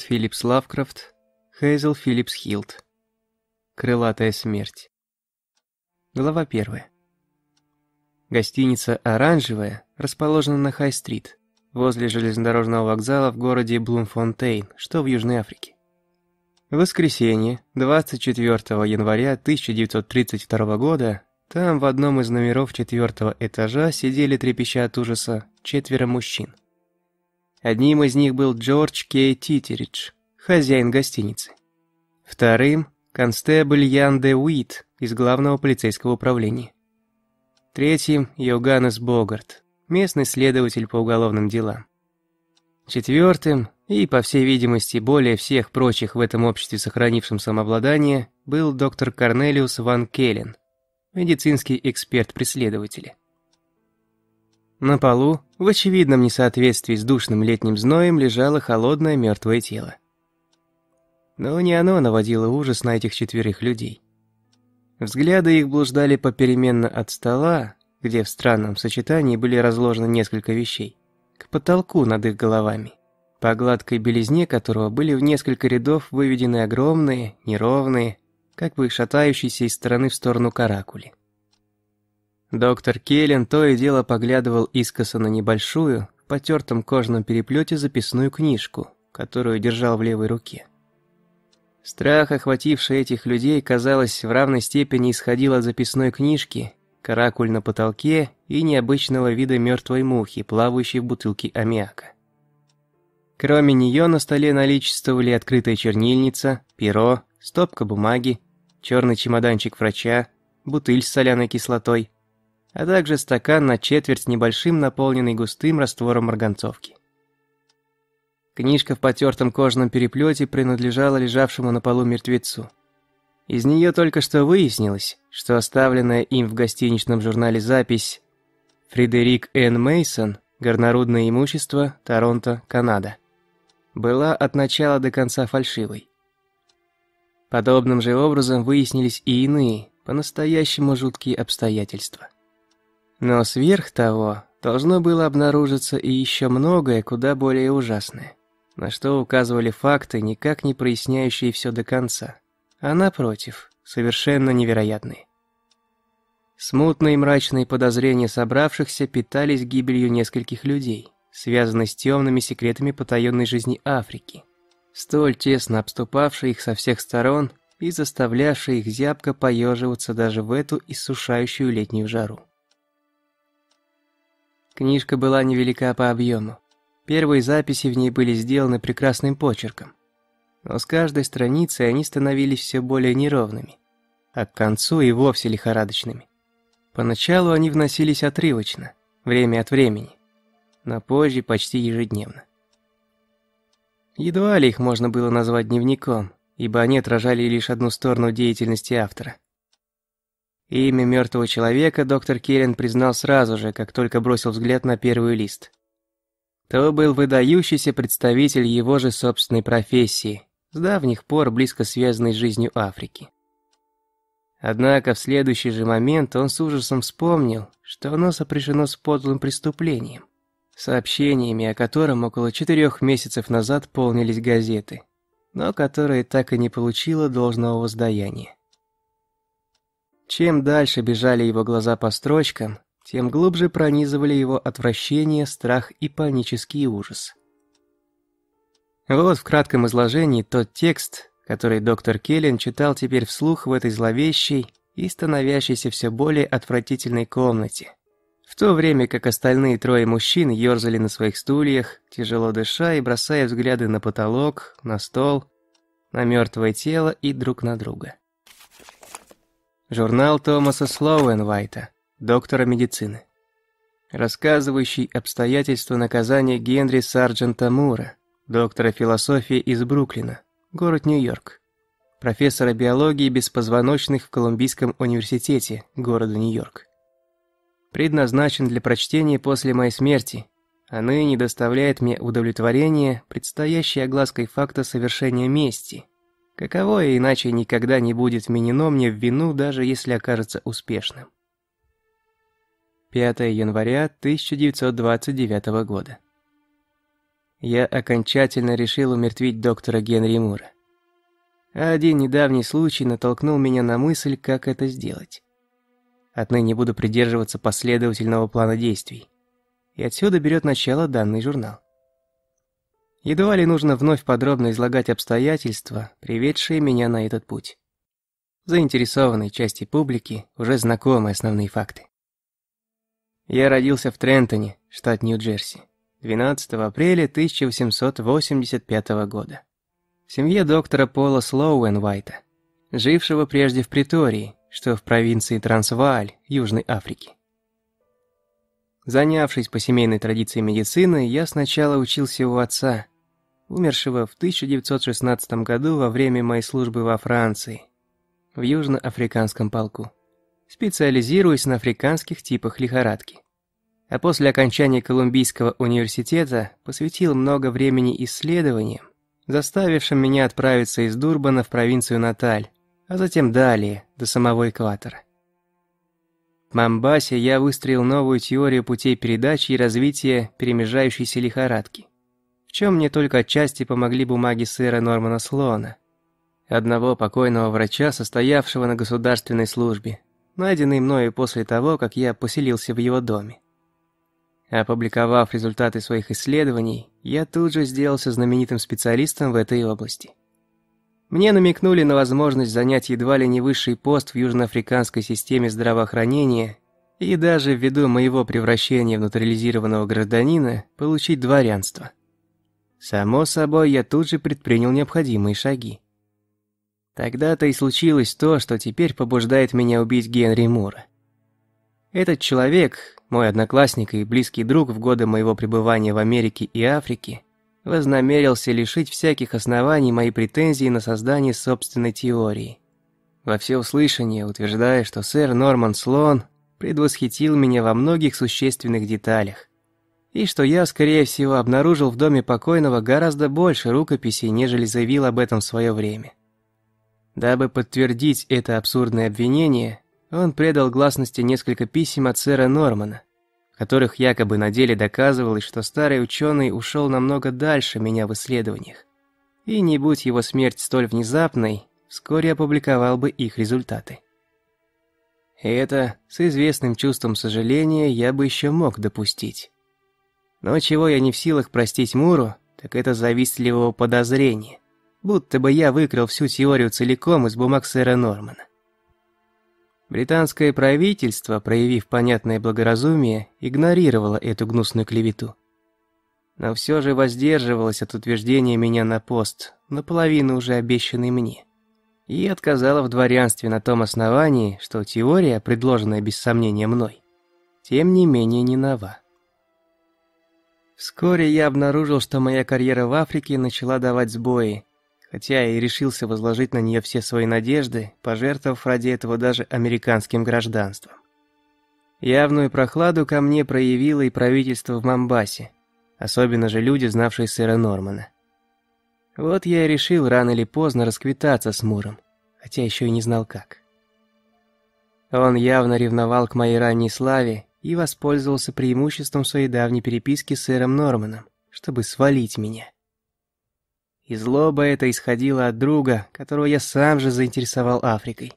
Говард Филлипс Лавкрафт, Хейзел Филлипс Хилд. Крылатая смерть. Глава первая. Гостиница «Оранжевая» расположена на Хай-стрит, возле железнодорожного вокзала в городе Блумфонтейн, что в Южной Африке. В воскресенье, 24 января 1932 года, там в одном из номеров четвертого этажа сидели трепеща от ужаса четверо мужчин. Одним из них был Джордж Кей Титеридж, хозяин гостиницы. Вторым – констебль Ян де Уит из главного полицейского управления. Третьим – Йоганнес Богарт, местный следователь по уголовным делам. Четвертым, и, по всей видимости, более всех прочих в этом обществе сохранившим самообладание, был доктор Корнелиус Ван Келлен, медицинский эксперт преследователя. На полу, в очевидном несоответствии с душным летним зноем, лежало холодное мертвое тело. Но не оно наводило ужас на этих четверых людей. Взгляды их блуждали попеременно от стола, где в странном сочетании были разложены несколько вещей, к потолку над их головами, по гладкой белизне которого были в несколько рядов выведены огромные, неровные, как бы шатающиеся из стороны в сторону каракули. Доктор Келлен то и дело поглядывал искоса на небольшую, в потертом кожаном переплете записную книжку, которую держал в левой руке. Страх, охвативший этих людей, казалось, в равной степени исходил от записной книжки, каракуль на потолке и необычного вида мертвой мухи, плавающей в бутылке аммиака. Кроме нее на столе наличествовали открытая чернильница, перо, стопка бумаги, черный чемоданчик врача, бутыль с соляной кислотой, а также стакан на четверть с небольшим, наполненный густым раствором марганцовки. Книжка в потертом кожаном переплете принадлежала лежавшему на полу мертвецу. Из нее только что выяснилось, что оставленная им в гостиничном журнале запись «Фредерик Н. Мейсон. Горнорудное имущество. Торонто, Канада» была от начала до конца фальшивой. Подобным же образом выяснились и иные, по-настоящему жуткие обстоятельства. Но сверх того, должно было обнаружиться и еще многое куда более ужасное, на что указывали факты, никак не проясняющие все до конца, а напротив, совершенно невероятные. Смутные и мрачные подозрения собравшихся питались гибелью нескольких людей, связанной с темными секретами потаенной жизни Африки, столь тесно обступавшие их со всех сторон и заставлявшие их зябко поеживаться даже в эту иссушающую летнюю жару. Книжка была невелика по объему. Первые записи в ней были сделаны прекрасным почерком. Но с каждой страницей они становились все более неровными, а к концу и вовсе лихорадочными. Поначалу они вносились отрывочно, время от времени, но позже почти ежедневно. Едва ли их можно было назвать дневником, ибо они отражали лишь одну сторону деятельности автора – Имя мертвого человека доктор Керен признал сразу же, как только бросил взгляд на первый лист. То был выдающийся представитель его же собственной профессии, с давних пор близко связанной с жизнью Африки. Однако в следующий же момент он с ужасом вспомнил, что оно сопряжено с подлым преступлением, сообщениями о котором около четырех месяцев назад полнились газеты, но которое так и не получило должного воздаяния. Чем дальше бежали его глаза по строчкам, тем глубже пронизывали его отвращение, страх и панический ужас. Вот в кратком изложении тот текст, который доктор Келлен читал теперь вслух в этой зловещей и становящейся все более отвратительной комнате. В то время как остальные трое мужчин ерзали на своих стульях, тяжело дыша и бросая взгляды на потолок, на стол, на мертвое тело и друг на друга. Журнал Томаса Слоуэнвайта, доктора медицины. Рассказывающий обстоятельства наказания Генри Сарджента Мура, доктора философии из Бруклина, город Нью-Йорк. Профессора биологии беспозвоночных в Колумбийском университете, города Нью-Йорк. Предназначен для прочтения после моей смерти, а ныне доставляет мне удовлетворение предстоящей оглаской факта совершения мести – Каковое иначе никогда не будет вменено мне в вину, даже если окажется успешным. 5 января 1929 года. Я окончательно решил умертвить доктора Генри Мура. А один недавний случай натолкнул меня на мысль, как это сделать. Отныне буду придерживаться последовательного плана действий. И отсюда берет начало данный журнал. Едва ли нужно вновь подробно излагать обстоятельства, приведшие меня на этот путь. Заинтересованной части публики уже знакомы основные факты. Я родился в Трентоне, штат Нью-Джерси, 12 апреля 1885 года. В семье доктора Пола Слоуэн-Вайта, жившего прежде в Притории, что в провинции Трансвааль, Южной Африки. Занявшись по семейной традиции медицины, я сначала учился у отца, умершего в 1916 году во время моей службы во Франции, в Южноафриканском полку, специализируясь на африканских типах лихорадки. А после окончания Колумбийского университета посвятил много времени исследованиям, заставившим меня отправиться из Дурбана в провинцию Наталь, а затем далее, до самого экватора. Мамбасе я выстроил новую теорию путей передачи и развития перемежающейся лихорадки в чем мне только отчасти помогли бумаги сэра Нормана Слоана, одного покойного врача, состоявшего на государственной службе, найденный мною после того, как я поселился в его доме. Опубликовав результаты своих исследований, я тут же сделался знаменитым специалистом в этой области. Мне намекнули на возможность занять едва ли не высший пост в южноафриканской системе здравоохранения и даже ввиду моего превращения в натурализированного гражданина получить дворянство – Само собой, я тут же предпринял необходимые шаги. Тогда-то и случилось то, что теперь побуждает меня убить Генри Мура. Этот человек, мой одноклассник и близкий друг в годы моего пребывания в Америке и Африке, вознамерился лишить всяких оснований мои претензии на создание собственной теории. Во всеуслышание утверждая, что сэр Норман Слон предвосхитил меня во многих существенных деталях, и что я, скорее всего, обнаружил в доме покойного гораздо больше рукописей, нежели заявил об этом в свое время. Дабы подтвердить это абсурдное обвинение, он предал гласности несколько писем от сэра Нормана, которых якобы на деле доказывалось, что старый ученый ушел намного дальше меня в исследованиях. И не будь его смерть столь внезапной, вскоре опубликовал бы их результаты. И это, с известным чувством сожаления, я бы еще мог допустить. Но чего я не в силах простить Муру, так это завистливого подозрения. Будто бы я выкрал всю теорию целиком из бумаг сэра Нормана. Британское правительство, проявив понятное благоразумие, игнорировало эту гнусную клевету. Но все же воздерживалось от утверждения меня на пост, наполовину уже обещанный мне. И отказала в дворянстве на том основании, что теория, предложенная без сомнения мной, тем не менее не нова. Вскоре я обнаружил, что моя карьера в Африке начала давать сбои, хотя и решился возложить на нее все свои надежды, пожертвовав ради этого даже американским гражданством. Явную прохладу ко мне проявило и правительство в Мамбасе, особенно же люди, знавшие сэра Нормана. Вот я и решил рано или поздно расквитаться с Муром, хотя еще и не знал как. Он явно ревновал к моей ранней славе и воспользовался преимуществом своей давней переписки с сэром Норманом, чтобы свалить меня. И злоба эта исходила от друга, которого я сам же заинтересовал Африкой.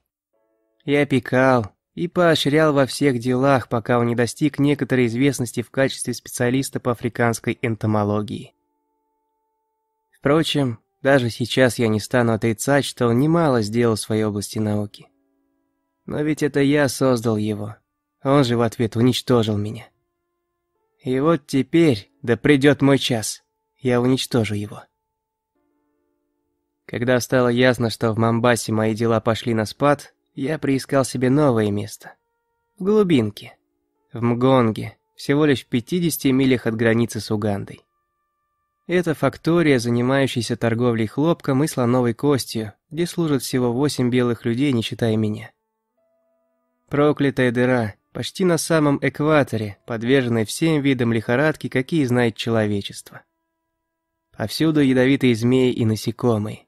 Я опекал и поощрял во всех делах, пока он не достиг некоторой известности в качестве специалиста по африканской энтомологии. Впрочем, даже сейчас я не стану отрицать, что он немало сделал в своей области науки. Но ведь это я создал его, он же в ответ уничтожил меня. И вот теперь, да придет мой час, я уничтожу его. Когда стало ясно, что в Мамбасе мои дела пошли на спад, я приискал себе новое место. В глубинке. В Мгонге, всего лишь в 50 милях от границы с Угандой. Это фактория, занимающаяся торговлей хлопком и слоновой костью, где служат всего восемь белых людей, не считая меня. Проклятая дыра, почти на самом экваторе, подверженная всем видам лихорадки, какие знает человечество. Повсюду ядовитые змеи и насекомые.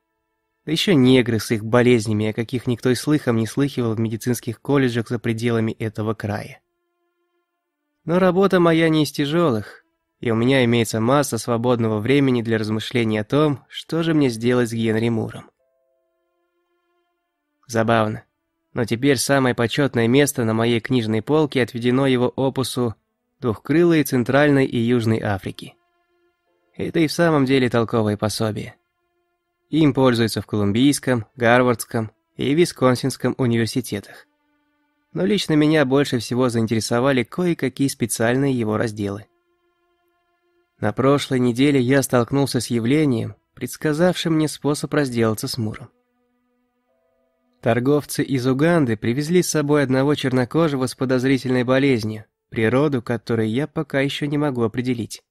Да еще негры с их болезнями, о каких никто и слыхом не слыхивал в медицинских колледжах за пределами этого края. Но работа моя не из тяжелых, и у меня имеется масса свободного времени для размышлений о том, что же мне сделать с Генри Муром. Забавно, но теперь самое почетное место на моей книжной полке отведено его опусу «Двухкрылые Центральной и Южной Африки». Это и в самом деле толковое пособие. Им пользуются в Колумбийском, Гарвардском и Висконсинском университетах. Но лично меня больше всего заинтересовали кое-какие специальные его разделы. На прошлой неделе я столкнулся с явлением, предсказавшим мне способ разделаться с Муром. Торговцы из Уганды привезли с собой одного чернокожего с подозрительной болезнью, природу которой я пока еще не могу определить.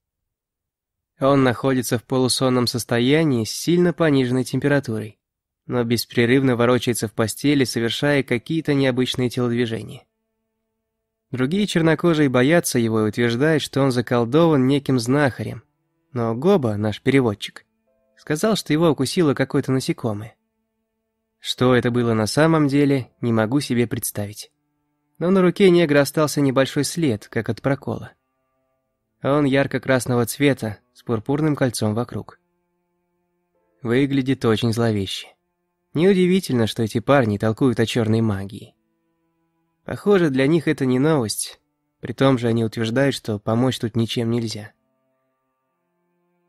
Он находится в полусонном состоянии с сильно пониженной температурой, но беспрерывно ворочается в постели, совершая какие-то необычные телодвижения. Другие чернокожие боятся его и утверждают, что он заколдован неким знахарем. Но Гоба, наш переводчик, сказал, что его укусило какое-то насекомое. Что это было на самом деле, не могу себе представить. Но на руке негра остался небольшой след, как от прокола. Он ярко-красного цвета, с пурпурным кольцом вокруг. Выглядит очень зловеще. Неудивительно, что эти парни толкуют о черной магии. Похоже, для них это не новость. При том же они утверждают, что помочь тут ничем нельзя.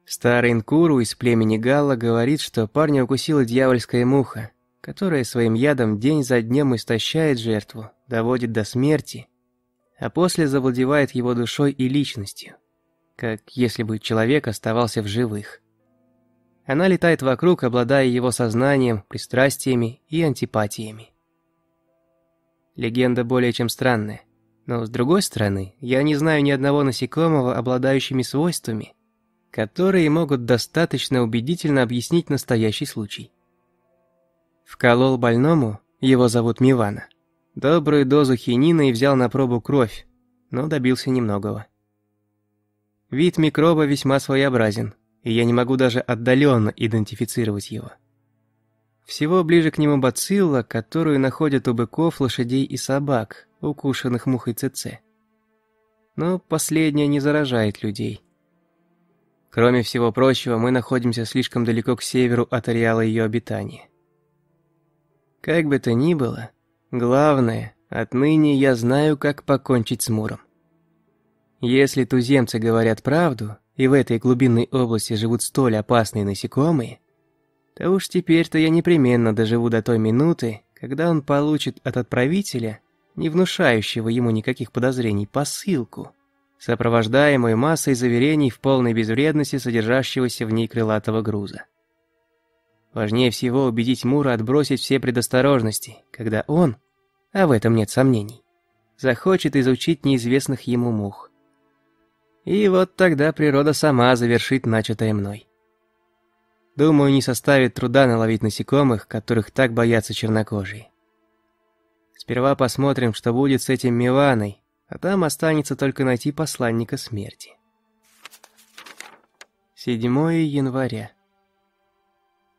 Старый Инкуру из племени Галла говорит, что парня укусила дьявольская муха, которая своим ядом день за днем истощает жертву, доводит до смерти, а после завладевает его душой и личностью, как если бы человек оставался в живых. Она летает вокруг, обладая его сознанием, пристрастиями и антипатиями. Легенда более чем странная. Но с другой стороны, я не знаю ни одного насекомого, обладающими свойствами, которые могут достаточно убедительно объяснить настоящий случай. Вколол больному, его зовут Мивана, добрую дозу хинина и взял на пробу кровь, но добился немногого. Вид микроба весьма своеобразен, и я не могу даже отдаленно идентифицировать его. Всего ближе к нему бацилла, которую находят у быков, лошадей и собак, укушенных мухой ЦЦ. Но последняя не заражает людей. Кроме всего прочего, мы находимся слишком далеко к северу от ареала ее обитания. Как бы то ни было, главное, отныне я знаю, как покончить с Муром. Если туземцы говорят правду, и в этой глубинной области живут столь опасные насекомые, то уж теперь-то я непременно доживу до той минуты, когда он получит от отправителя, не внушающего ему никаких подозрений, посылку, сопровождаемую массой заверений в полной безвредности содержащегося в ней крылатого груза. Важнее всего убедить Мура отбросить все предосторожности, когда он, а в этом нет сомнений, захочет изучить неизвестных ему мух. И вот тогда природа сама завершит начатое мной. Думаю, не составит труда наловить насекомых, которых так боятся чернокожие. Сперва посмотрим, что будет с этим Миваной, а там останется только найти посланника смерти. 7 января.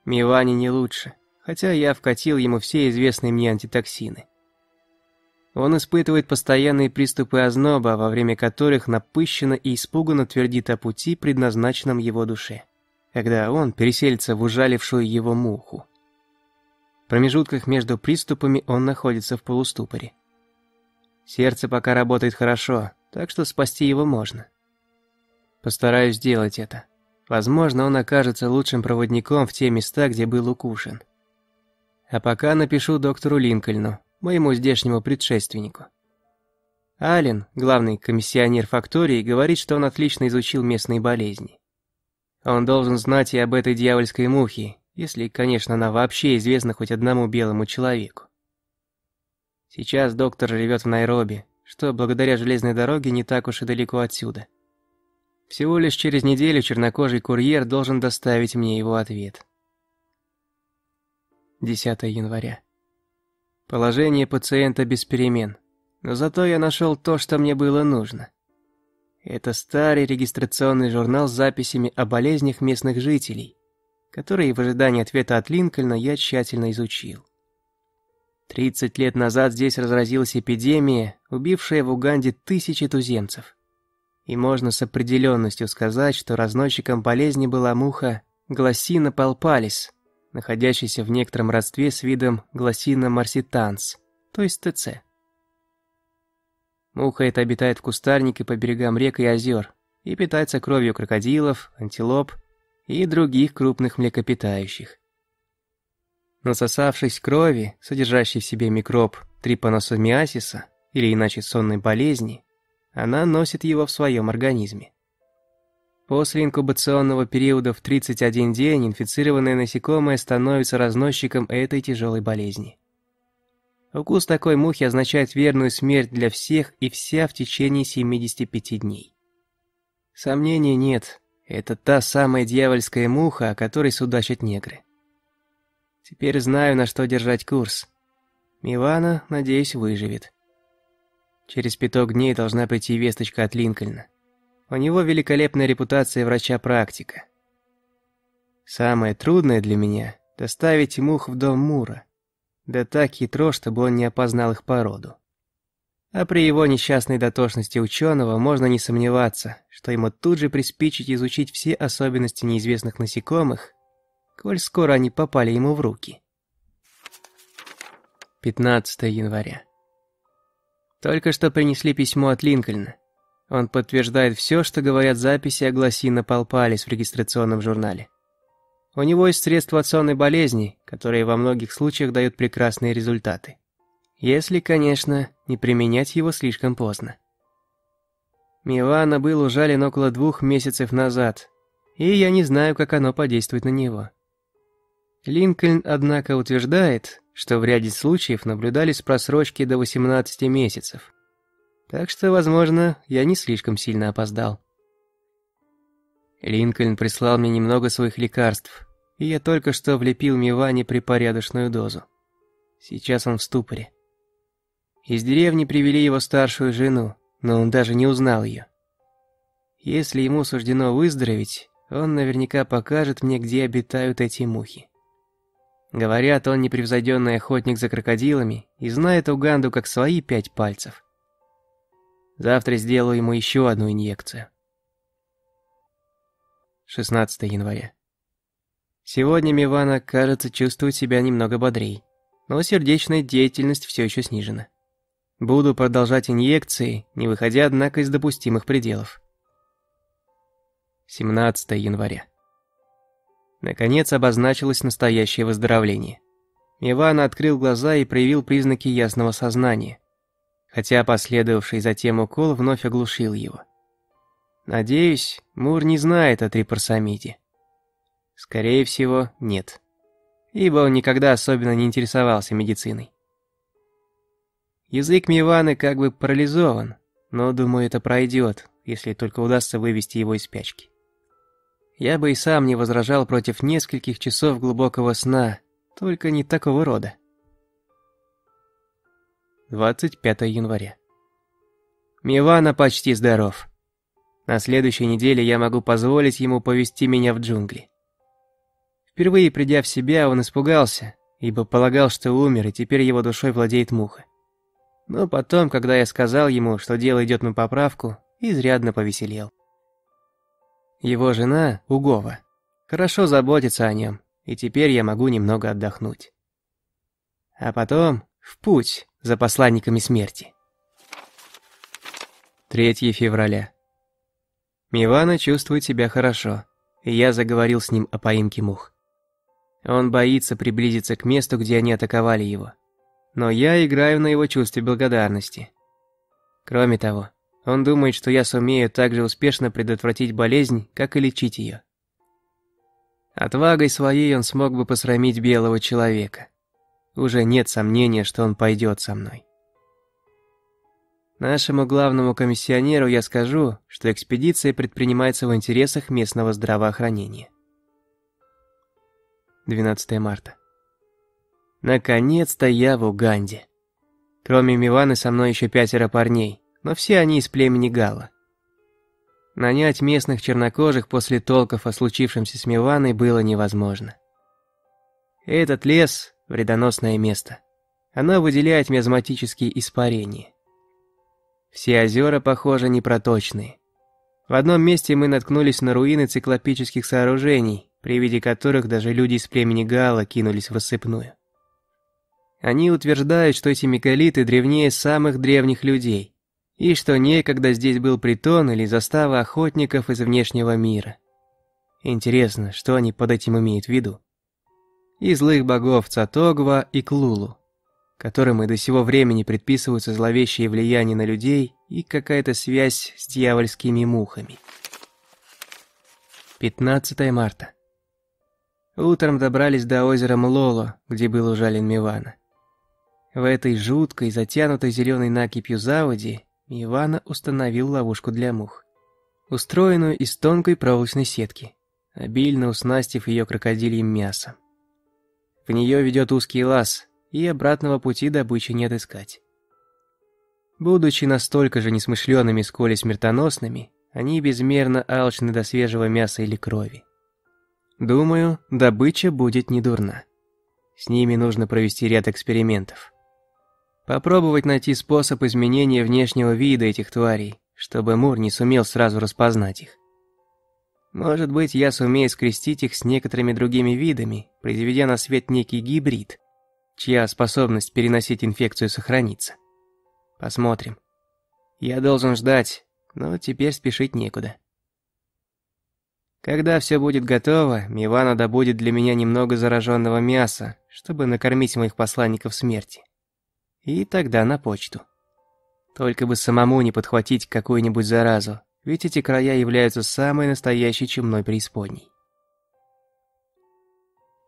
Миване не лучше, хотя я вкатил ему все известные мне антитоксины. Он испытывает постоянные приступы озноба, во время которых напыщенно и испуганно твердит о пути, предназначенном его душе когда он переселится в ужалившую его муху. В промежутках между приступами он находится в полуступоре. Сердце пока работает хорошо, так что спасти его можно. Постараюсь сделать это. Возможно, он окажется лучшим проводником в те места, где был укушен. А пока напишу доктору Линкольну, моему здешнему предшественнику. Аллен, главный комиссионер фактории, говорит, что он отлично изучил местные болезни. Он должен знать и об этой дьявольской мухе, если, конечно, она вообще известна хоть одному белому человеку. Сейчас доктор живет в Найроби, что благодаря железной дороге не так уж и далеко отсюда. Всего лишь через неделю чернокожий курьер должен доставить мне его ответ. 10 января. Положение пациента без перемен, но зато я нашел то, что мне было нужно. Это старый регистрационный журнал с записями о болезнях местных жителей, которые в ожидании ответа от Линкольна я тщательно изучил. 30 лет назад здесь разразилась эпидемия, убившая в Уганде тысячи туземцев. И можно с определенностью сказать, что разносчиком болезни была муха Гласина палпалис, находящаяся в некотором родстве с видом Гласина марситанс, то есть ТЦ. Муха эта обитает в кустарнике по берегам рек и озер и питается кровью крокодилов, антилоп и других крупных млекопитающих. Насосавшись крови, содержащей в себе микроб трипаносомиасиса, или иначе сонной болезни, она носит его в своем организме. После инкубационного периода в 31 день инфицированное насекомое становится разносчиком этой тяжелой болезни. Укус такой мухи означает верную смерть для всех и вся в течение 75 дней. Сомнений нет, это та самая дьявольская муха, о которой судачат негры. Теперь знаю, на что держать курс. Мивана, надеюсь, выживет. Через пяток дней должна прийти весточка от Линкольна. У него великолепная репутация врача-практика. Самое трудное для меня – доставить мух в дом Мура. Да так хитро, чтобы он не опознал их породу. А при его несчастной дотошности ученого можно не сомневаться, что ему тут же приспичить изучить все особенности неизвестных насекомых, коль скоро они попали ему в руки. 15 января. Только что принесли письмо от Линкольна. Он подтверждает все, что говорят записи о гласина Палпалис в регистрационном журнале. У него есть средства от сонной болезни, которые во многих случаях дают прекрасные результаты. Если, конечно, не применять его слишком поздно. Милана был ужален около двух месяцев назад, и я не знаю, как оно подействует на него. Линкольн, однако, утверждает, что в ряде случаев наблюдались просрочки до 18 месяцев. Так что, возможно, я не слишком сильно опоздал. Линкольн прислал мне немного своих лекарств, и я только что влепил Миване припорядочную дозу. Сейчас он в ступоре. Из деревни привели его старшую жену, но он даже не узнал ее. Если ему суждено выздороветь, он наверняка покажет мне, где обитают эти мухи. Говорят, он непревзойденный охотник за крокодилами и знает Уганду как свои пять пальцев. Завтра сделаю ему еще одну инъекцию. 16 января. Сегодня Мивана, кажется, чувствует себя немного бодрей, но сердечная деятельность все еще снижена. Буду продолжать инъекции, не выходя, однако, из допустимых пределов. 17 января. Наконец обозначилось настоящее выздоровление. Мивана открыл глаза и проявил признаки ясного сознания, хотя последовавший затем укол вновь оглушил его. Надеюсь, Мур не знает о трипарсамиде. Скорее всего, нет. Ибо он никогда особенно не интересовался медициной. Язык Миваны как бы парализован, но, думаю, это пройдет, если только удастся вывести его из спячки. Я бы и сам не возражал против нескольких часов глубокого сна, только не такого рода. 25 января. Мивана почти здоров. На следующей неделе я могу позволить ему повести меня в джунгли. Впервые придя в себя, он испугался, ибо полагал, что умер, и теперь его душой владеет муха. Но потом, когда я сказал ему, что дело идет на поправку, изрядно повеселел. Его жена, Угова, хорошо заботится о нем, и теперь я могу немного отдохнуть. А потом в путь за посланниками смерти. 3 февраля. Мивана чувствует себя хорошо, и я заговорил с ним о поимке мух. Он боится приблизиться к месту, где они атаковали его. Но я играю на его чувстве благодарности. Кроме того, он думает, что я сумею так же успешно предотвратить болезнь, как и лечить ее. Отвагой своей он смог бы посрамить белого человека. Уже нет сомнения, что он пойдет со мной. Нашему главному комиссионеру я скажу, что экспедиция предпринимается в интересах местного здравоохранения. 12 марта. Наконец-то я в Уганде. Кроме Миваны со мной еще пятеро парней, но все они из племени Гала. Нанять местных чернокожих после толков о случившемся с Миваной было невозможно. Этот лес – вредоносное место. Оно выделяет миазматические испарения. Все озера, похоже, непроточные. В одном месте мы наткнулись на руины циклопических сооружений, при виде которых даже люди из племени Гала кинулись в рассыпную. Они утверждают, что эти мегалиты древнее самых древних людей, и что некогда здесь был притон или застава охотников из внешнего мира. Интересно, что они под этим имеют в виду? И злых богов Цатогва и Клулу, которым и до сего времени предписываются зловещие влияния на людей и какая-то связь с дьявольскими мухами. 15 марта. Утром добрались до озера Млоло, где был ужален Мивана. В этой жуткой, затянутой зеленой накипью заводи Ивана установил ловушку для мух, устроенную из тонкой проволочной сетки, обильно уснастив ее крокодильем мясом. В нее ведет узкий лаз, и обратного пути добычи не отыскать. Будучи настолько же несмышленными, сколь и смертоносными, они безмерно алчны до свежего мяса или крови. Думаю, добыча будет недурна. С ними нужно провести ряд экспериментов. Попробовать найти способ изменения внешнего вида этих тварей, чтобы Мур не сумел сразу распознать их. Может быть, я сумею скрестить их с некоторыми другими видами, произведя на свет некий гибрид, чья способность переносить инфекцию сохранится. Посмотрим. Я должен ждать, но теперь спешить некуда. Когда все будет готово, Мивана добудет для меня немного зараженного мяса, чтобы накормить моих посланников смерти. И тогда на почту. Только бы самому не подхватить какую-нибудь заразу, ведь эти края являются самой настоящей чумной преисподней.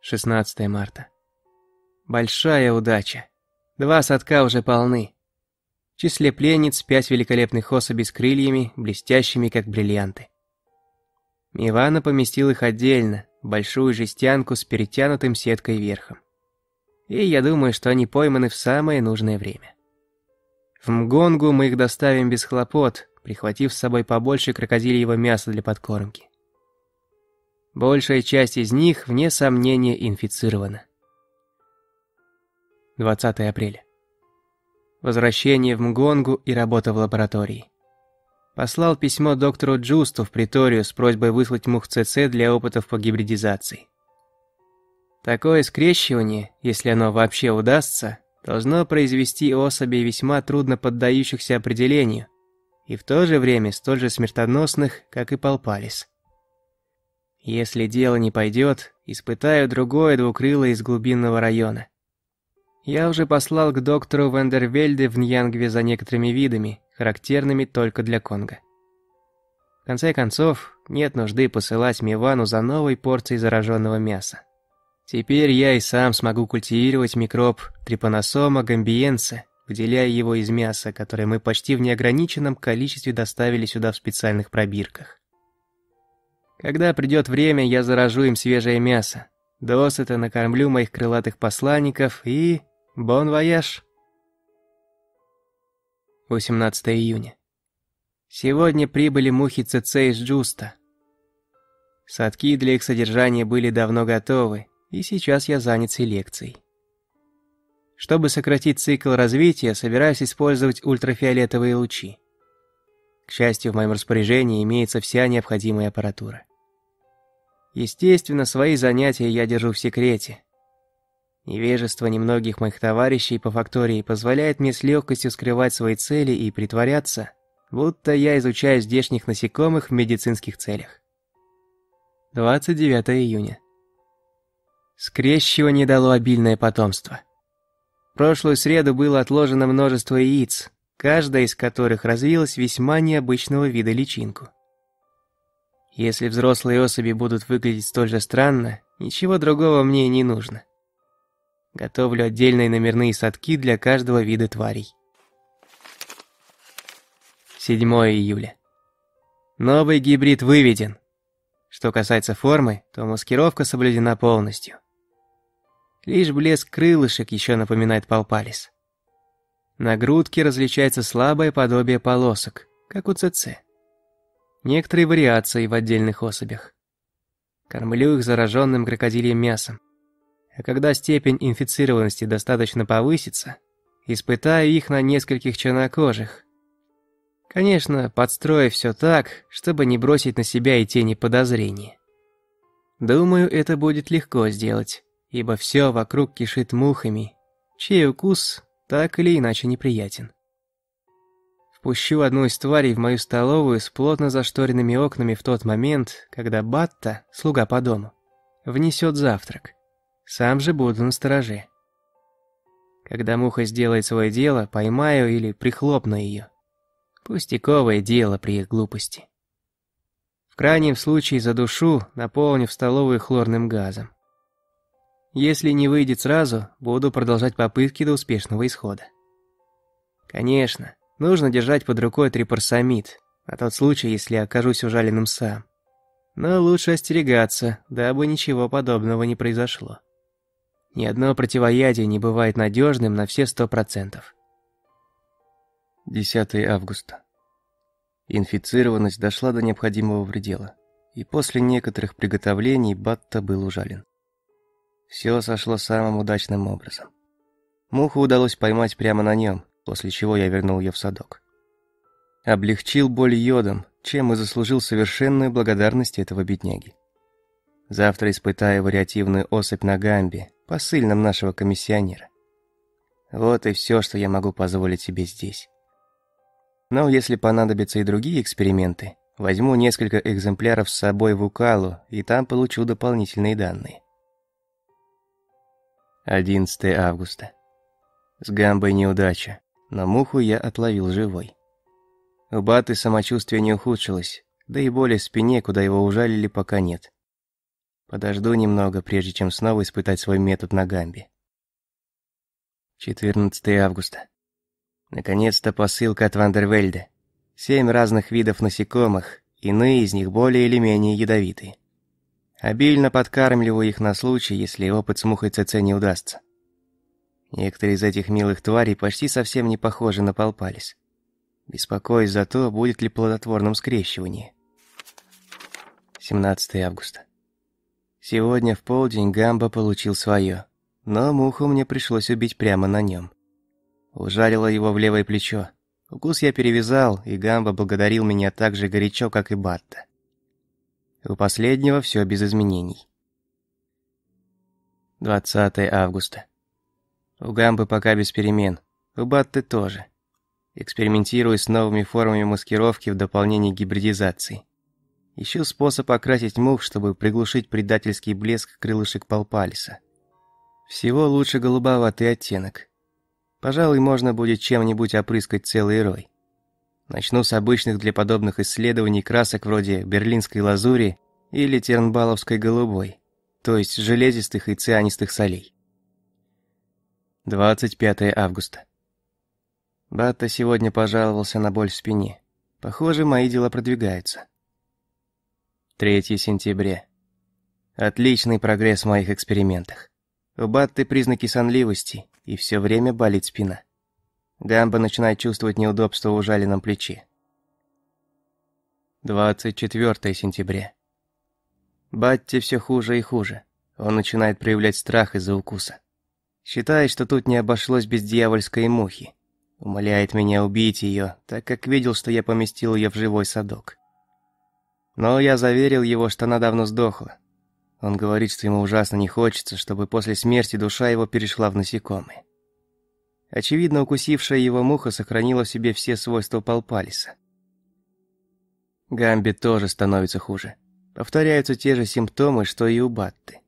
16 марта. Большая удача. Два садка уже полны. В числе пленниц пять великолепных особей с крыльями, блестящими как бриллианты. Ивана поместил их отдельно, в большую жестянку с перетянутым сеткой верхом и я думаю, что они пойманы в самое нужное время. В Мгонгу мы их доставим без хлопот, прихватив с собой побольше крокодильего мяса для подкормки. Большая часть из них, вне сомнения, инфицирована. 20 апреля. Возвращение в Мгонгу и работа в лаборатории. Послал письмо доктору Джусту в приторию с просьбой выслать мух ЦЦ для опытов по гибридизации. Такое скрещивание, если оно вообще удастся, должно произвести особи весьма трудно поддающихся определению и в то же время столь же смертоносных, как и Палпалис. Если дело не пойдет, испытаю другое двукрылое из глубинного района. Я уже послал к доктору Вандервельде в Ньянгве за некоторыми видами, характерными только для Конго. В конце концов, нет нужды посылать Мивану за новой порцией зараженного мяса. Теперь я и сам смогу культивировать микроб трипаносома гамбиенса, выделяя его из мяса, которое мы почти в неограниченном количестве доставили сюда в специальных пробирках. Когда придет время, я заражу им свежее мясо, досыта накормлю моих крылатых посланников и... Bon voyage! 18 июня. Сегодня прибыли мухи цеце из Джуста. Садки для их содержания были давно готовы, и сейчас я занят селекцией. Чтобы сократить цикл развития, собираюсь использовать ультрафиолетовые лучи. К счастью, в моем распоряжении имеется вся необходимая аппаратура. Естественно, свои занятия я держу в секрете. Невежество немногих моих товарищей по фактории позволяет мне с легкостью скрывать свои цели и притворяться, будто я изучаю здешних насекомых в медицинских целях. 29 июня. Скрещивание дало обильное потомство. Прошлую среду было отложено множество яиц, каждая из которых развилась весьма необычного вида личинку. Если взрослые особи будут выглядеть столь же странно, ничего другого мне не нужно. Готовлю отдельные номерные садки для каждого вида тварей. 7 июля. Новый гибрид выведен. Что касается формы, то маскировка соблюдена полностью. Лишь блеск крылышек еще напоминает полпалис. На грудке различается слабое подобие полосок, как у ЦЦ. Некоторые вариации в отдельных особях. Кормлю их зараженным крокодильем мясом. А когда степень инфицированности достаточно повысится, испытаю их на нескольких чернокожих. Конечно, подстроив все так, чтобы не бросить на себя и тени подозрения. Думаю, это будет легко сделать, ибо все вокруг кишит мухами, чей укус так или иначе неприятен. Впущу одну из тварей в мою столовую с плотно зашторенными окнами в тот момент, когда Батта, слуга по дому, внесет завтрак. Сам же буду на стороже. Когда муха сделает свое дело, поймаю или прихлопну ее. Пустяковое дело при их глупости. В крайнем случае задушу, наполнив столовую хлорным газом. Если не выйдет сразу, буду продолжать попытки до успешного исхода. Конечно, нужно держать под рукой трипарсамид, на тот случай, если окажусь ужаленным сам. Но лучше остерегаться, дабы ничего подобного не произошло. Ни одно противоядие не бывает надежным на все сто процентов. 10 августа. Инфицированность дошла до необходимого предела, и после некоторых приготовлений Батта был ужален. Все сошло самым удачным образом. Муху удалось поймать прямо на нем, после чего я вернул ее в садок. Облегчил боль йодом, чем и заслужил совершенную благодарность этого бедняги. Завтра испытаю вариативную особь на гамбе, посыльном нашего комиссионера. Вот и все, что я могу позволить себе здесь. Но если понадобятся и другие эксперименты, возьму несколько экземпляров с собой в Укалу, и там получу дополнительные данные. 11 августа. С гамбой неудача, но муху я отловил живой. У Баты самочувствие не ухудшилось, да и боли в спине, куда его ужалили, пока нет. Подожду немного, прежде чем снова испытать свой метод на гамбе. 14 августа. Наконец-то посылка от Вандервельда. Семь разных видов насекомых, иные из них более или менее ядовитые. Обильно подкармливаю их на случай, если опыт с мухой ЦЦ не удастся. Некоторые из этих милых тварей почти совсем не похожи на полпалис. Беспокоюсь за то, будет ли плодотворным скрещивание. 17 августа. Сегодня в полдень Гамба получил свое, но муху мне пришлось убить прямо на нем. Ужалило его в левое плечо. Укус я перевязал, и Гамба благодарил меня так же горячо, как и Батта. У последнего все без изменений. 20 августа. У Гамбы пока без перемен. У Батты тоже. Экспериментирую с новыми формами маскировки в дополнение к гибридизации. Ищу способ окрасить мух, чтобы приглушить предательский блеск крылышек Палпалиса. Всего лучше голубоватый оттенок. Пожалуй, можно будет чем-нибудь опрыскать целый рой. Начну с обычных для подобных исследований красок вроде берлинской лазури или тернбаловской голубой, то есть железистых и цианистых солей. 25 августа. Батта сегодня пожаловался на боль в спине. Похоже, мои дела продвигаются. 3 сентября. Отличный прогресс в моих экспериментах. У Батты признаки сонливости, и все время болит спина. Гамба начинает чувствовать неудобство в ужаленном плече. 24 сентября. Батте все хуже и хуже. Он начинает проявлять страх из-за укуса. Считает, что тут не обошлось без дьявольской мухи. Умоляет меня убить ее, так как видел, что я поместил ее в живой садок. Но я заверил его, что она давно сдохла. Он говорит, что ему ужасно не хочется, чтобы после смерти душа его перешла в насекомые. Очевидно, укусившая его муха сохранила в себе все свойства Палпалиса. Гамби тоже становится хуже. Повторяются те же симптомы, что и у Батты.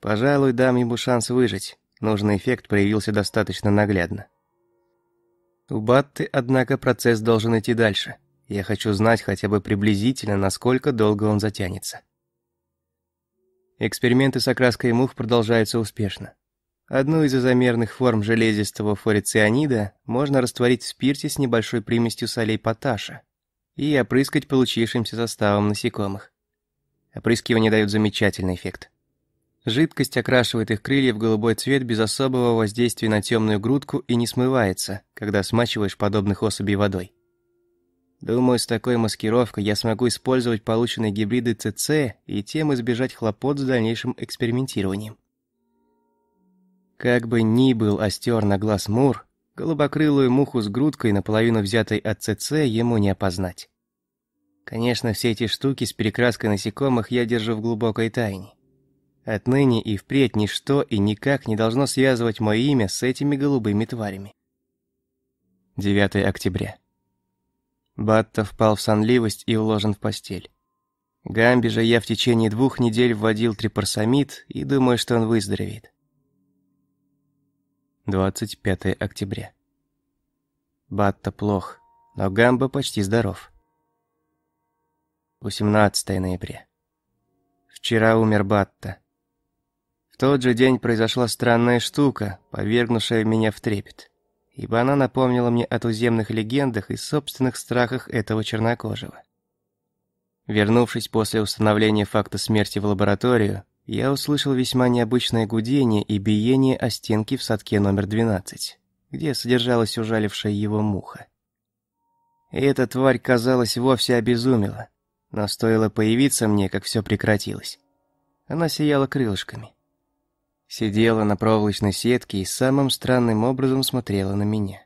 Пожалуй, дам ему шанс выжить. Нужный эффект проявился достаточно наглядно. У Батты, однако, процесс должен идти дальше. Я хочу знать хотя бы приблизительно, насколько долго он затянется. Эксперименты с окраской мух продолжаются успешно. Одну из изомерных форм железистого форицианида можно растворить в спирте с небольшой примесью солей поташа и опрыскать получившимся составом насекомых. Опрыскивание дает замечательный эффект. Жидкость окрашивает их крылья в голубой цвет без особого воздействия на темную грудку и не смывается, когда смачиваешь подобных особей водой. Думаю, с такой маскировкой я смогу использовать полученные гибриды ЦЦ и тем избежать хлопот с дальнейшим экспериментированием. Как бы ни был остер на глаз Мур, голубокрылую муху с грудкой, наполовину взятой от ЦЦ, ему не опознать. Конечно, все эти штуки с перекраской насекомых я держу в глубокой тайне. Отныне и впредь ничто и никак не должно связывать мое имя с этими голубыми тварями. 9 октября. Батта впал в сонливость и уложен в постель. Гамби же я в течение двух недель вводил трипарсамид и думаю, что он выздоровеет. 25 октября. Батта плох, но Гамба почти здоров. 18 ноября. Вчера умер Батта. В тот же день произошла странная штука, повергнувшая меня в трепет, ибо она напомнила мне о туземных легендах и собственных страхах этого чернокожего. Вернувшись после установления факта смерти в лабораторию, я услышал весьма необычное гудение и биение о стенке в садке номер 12, где содержалась ужалившая его муха. И эта тварь, казалось, вовсе обезумела, но стоило появиться мне, как все прекратилось. Она сияла крылышками. Сидела на проволочной сетке и самым странным образом смотрела на меня.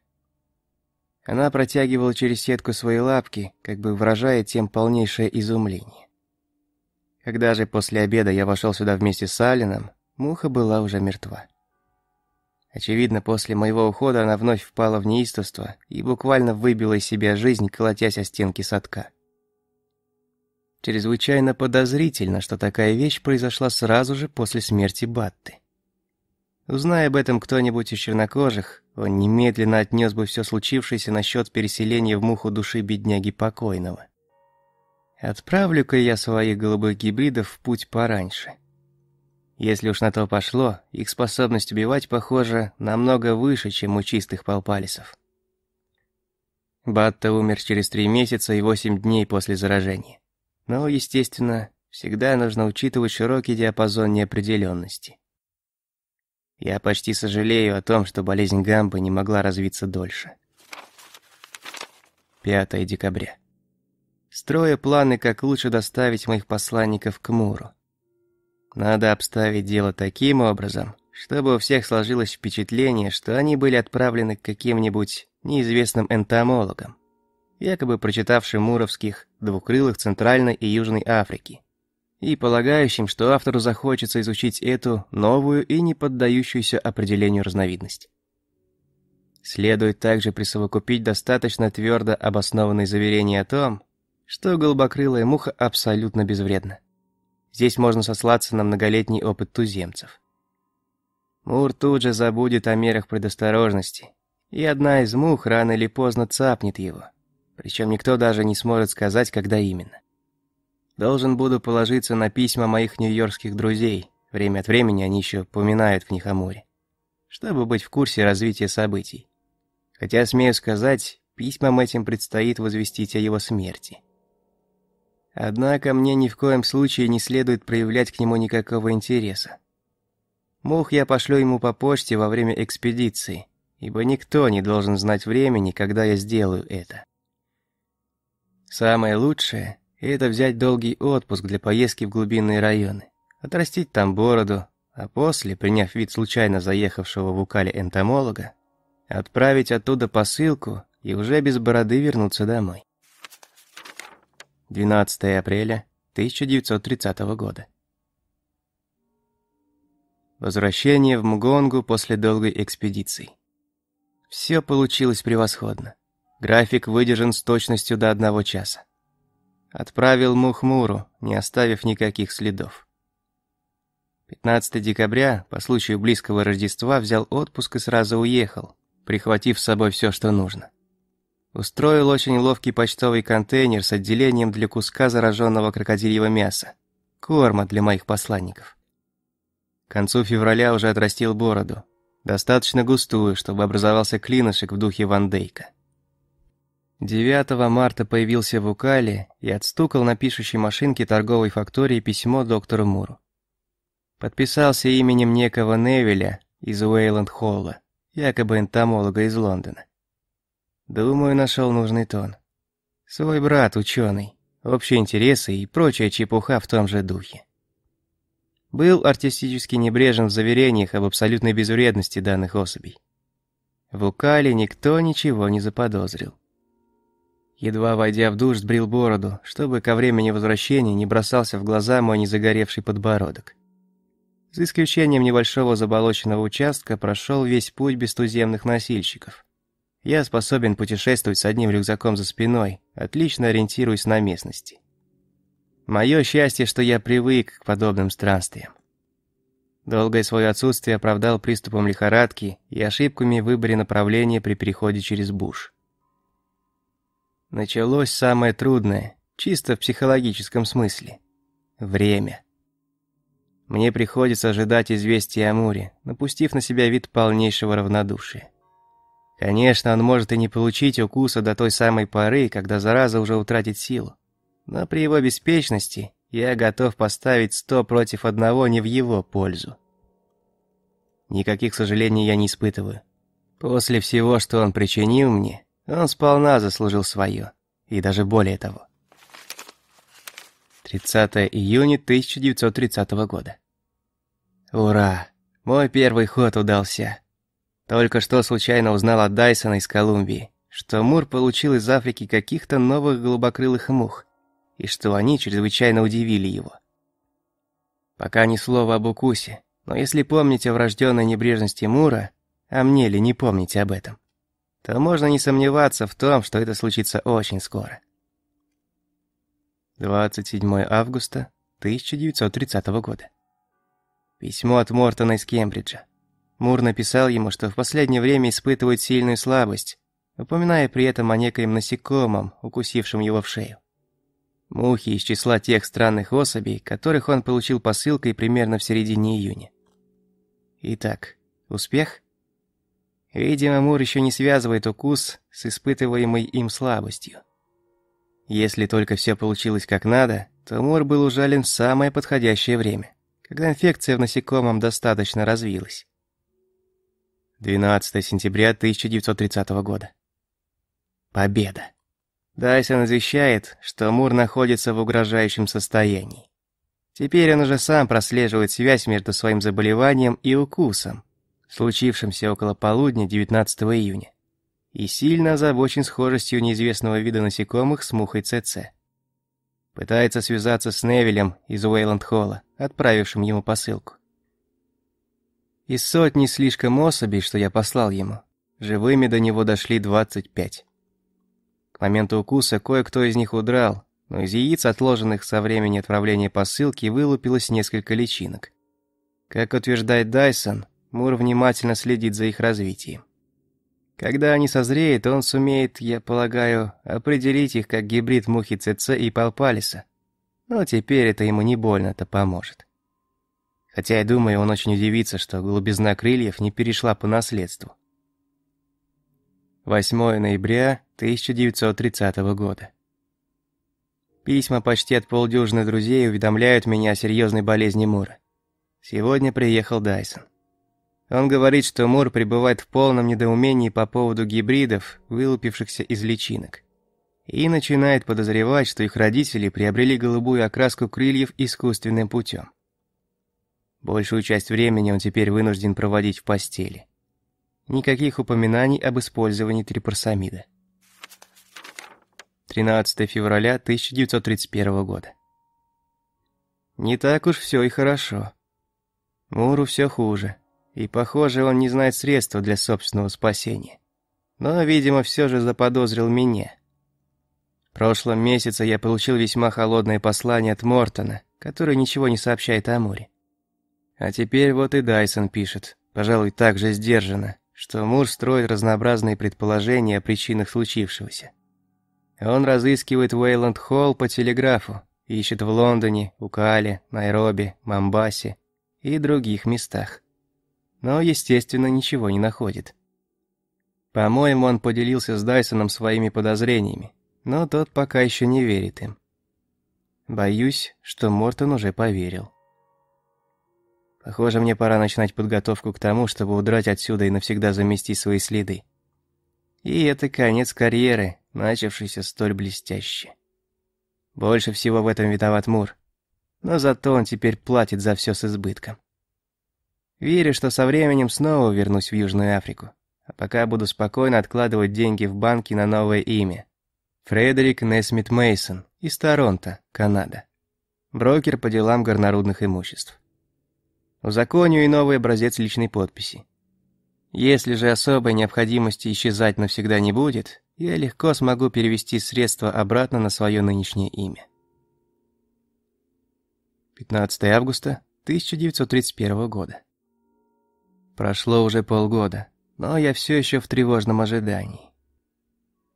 Она протягивала через сетку свои лапки, как бы выражая тем полнейшее изумление. Когда же после обеда я вошел сюда вместе с Алином, муха была уже мертва. Очевидно, после моего ухода она вновь впала в неистовство и буквально выбила из себя жизнь, колотясь о стенки садка. Чрезвычайно подозрительно, что такая вещь произошла сразу же после смерти Батты. Узная об этом кто-нибудь из чернокожих, он немедленно отнес бы все случившееся насчет переселения в муху души бедняги покойного. Отправлю-ка я своих голубых гибридов в путь пораньше. Если уж на то пошло, их способность убивать, похоже, намного выше, чем у чистых полпалисов. Батта умер через три месяца и восемь дней после заражения. Но, естественно, всегда нужно учитывать широкий диапазон неопределенности. Я почти сожалею о том, что болезнь Гамбы не могла развиться дольше. 5 декабря. Строя планы, как лучше доставить моих посланников к Муру. Надо обставить дело таким образом, чтобы у всех сложилось впечатление, что они были отправлены к каким-нибудь неизвестным энтомологам, якобы прочитавшим муровских двукрылых Центральной и Южной Африки, и полагающим, что автору захочется изучить эту новую и не поддающуюся определению разновидность. Следует также присовокупить достаточно твердо обоснованные заверения о том, что голубокрылая муха абсолютно безвредна. Здесь можно сослаться на многолетний опыт туземцев. Мур тут же забудет о мерах предосторожности, и одна из мух рано или поздно цапнет его, причем никто даже не сможет сказать, когда именно. Должен буду положиться на письма моих нью-йоркских друзей, время от времени они еще поминают в них о море, чтобы быть в курсе развития событий. Хотя, смею сказать, письмам этим предстоит возвестить о его смерти. Однако мне ни в коем случае не следует проявлять к нему никакого интереса. Мух я пошлю ему по почте во время экспедиции, ибо никто не должен знать времени, когда я сделаю это. Самое лучшее – это взять долгий отпуск для поездки в глубинные районы, отрастить там бороду, а после, приняв вид случайно заехавшего в Укале энтомолога, отправить оттуда посылку и уже без бороды вернуться домой. 12 апреля 1930 года. Возвращение в Мгонгу после долгой экспедиции. Все получилось превосходно. График выдержан с точностью до одного часа. Отправил Мухмуру, не оставив никаких следов. 15 декабря, по случаю близкого Рождества, взял отпуск и сразу уехал, прихватив с собой все, что нужно. Устроил очень ловкий почтовый контейнер с отделением для куска зараженного крокодильего мяса. Корма для моих посланников. К концу февраля уже отрастил бороду, Достаточно густую, чтобы образовался клинышек в духе Ван Дейка. 9 марта появился в Укале и отстукал на пишущей машинке торговой фактории письмо доктору Муру. Подписался именем некого Невеля из Уэйланд-Холла, якобы энтомолога из Лондона. Думаю, нашел нужный тон. Свой брат, ученый, общие интересы и прочая чепуха в том же духе. Был артистически небрежен в заверениях об абсолютной безвредности данных особей. В Укале никто ничего не заподозрил. Едва войдя в душ, сбрил бороду, чтобы ко времени возвращения не бросался в глаза мой незагоревший подбородок. За исключением небольшого заболоченного участка прошел весь путь без туземных носильщиков. Я способен путешествовать с одним рюкзаком за спиной, отлично ориентируясь на местности. Мое счастье, что я привык к подобным странствиям. Долгое свое отсутствие оправдал приступом лихорадки и ошибками в выборе направления при переходе через буш. Началось самое трудное, чисто в психологическом смысле. Время. Мне приходится ожидать известия о Муре, напустив на себя вид полнейшего равнодушия. Конечно, он может и не получить укуса до той самой поры, когда зараза уже утратит силу. Но при его беспечности я готов поставить сто против одного не в его пользу. Никаких сожалений я не испытываю. После всего, что он причинил мне, он сполна заслужил свое, и даже более того. 30 июня 1930 года. Ура! Мой первый ход удался. Только что случайно узнал от Дайсона из Колумбии, что Мур получил из Африки каких-то новых голубокрылых мух, и что они чрезвычайно удивили его. Пока ни слова об укусе, но если помните о врожденной небрежности Мура, а мне ли не помнить об этом? то можно не сомневаться в том, что это случится очень скоро. 27 августа 1930 года. Письмо от Мортона из Кембриджа. Мур написал ему, что в последнее время испытывает сильную слабость, упоминая при этом о некоем насекомом, укусившем его в шею. Мухи из числа тех странных особей, которых он получил посылкой примерно в середине июня. Итак, успех? Видимо, Мур еще не связывает укус с испытываемой им слабостью. Если только все получилось как надо, то Мур был ужален в самое подходящее время, когда инфекция в насекомом достаточно развилась. 12 сентября 1930 года. Победа. Дайсон извещает, что Мур находится в угрожающем состоянии. Теперь он уже сам прослеживает связь между своим заболеванием и укусом, случившимся около полудня 19 июня, и сильно озабочен схожестью неизвестного вида насекомых с мухой ЦЦ. Пытается связаться с Невилем из Уэйланд-Холла, отправившим ему посылку. Из сотни слишком особей, что я послал ему, живыми до него дошли 25. К моменту укуса кое-кто из них удрал, но из яиц, отложенных со времени отправления посылки, вылупилось несколько личинок. Как утверждает Дайсон, Мур внимательно следит за их развитием. Когда они созреют, он сумеет, я полагаю, определить их как гибрид мухи ЦЦ и палпалиса. Но теперь это ему не больно-то поможет. Хотя я думаю, он очень удивится, что голубизна крыльев не перешла по наследству. 8 ноября 1930 года. Письма почти от полдюжины друзей уведомляют меня о серьезной болезни Мура. Сегодня приехал Дайсон. Он говорит, что Мур пребывает в полном недоумении по поводу гибридов, вылупившихся из личинок. И начинает подозревать, что их родители приобрели голубую окраску крыльев искусственным путем. Большую часть времени он теперь вынужден проводить в постели. Никаких упоминаний об использовании трипарсамида. 13 февраля 1931 года. Не так уж все и хорошо. Муру все хуже и, похоже, он не знает средства для собственного спасения. Но, видимо, все же заподозрил меня. В прошлом месяце я получил весьма холодное послание от Мортона, который ничего не сообщает о море. А теперь вот и Дайсон пишет, пожалуй, так же сдержанно, что Мур строит разнообразные предположения о причинах случившегося. Он разыскивает Уэйланд Холл по телеграфу, ищет в Лондоне, Укале, Найроби, Мамбасе и других местах. но, естественно, ничего не находит. По-моему, он поделился с Дайсоном своими подозрениями, но тот пока еще не верит им. Боюсь, что Мортон уже поверил. Похоже, мне пора начинать подготовку к тому, чтобы удрать отсюда и навсегда замести свои следы. И это конец карьеры, начавшейся столь блестяще. Больше всего в этом виноват Мур. Но зато он теперь платит за все с избытком. Верю, что со временем снова вернусь в Южную Африку. А пока буду спокойно откладывать деньги в банки на новое имя. Фредерик Несмит Мейсон из Торонто, Канада. Брокер по делам горнорудных имуществ. Узаконю и новый образец личной подписи. Если же особой необходимости исчезать навсегда не будет, я легко смогу перевести средства обратно на свое нынешнее имя. 15 августа 1931 года. Прошло уже полгода, но я все еще в тревожном ожидании.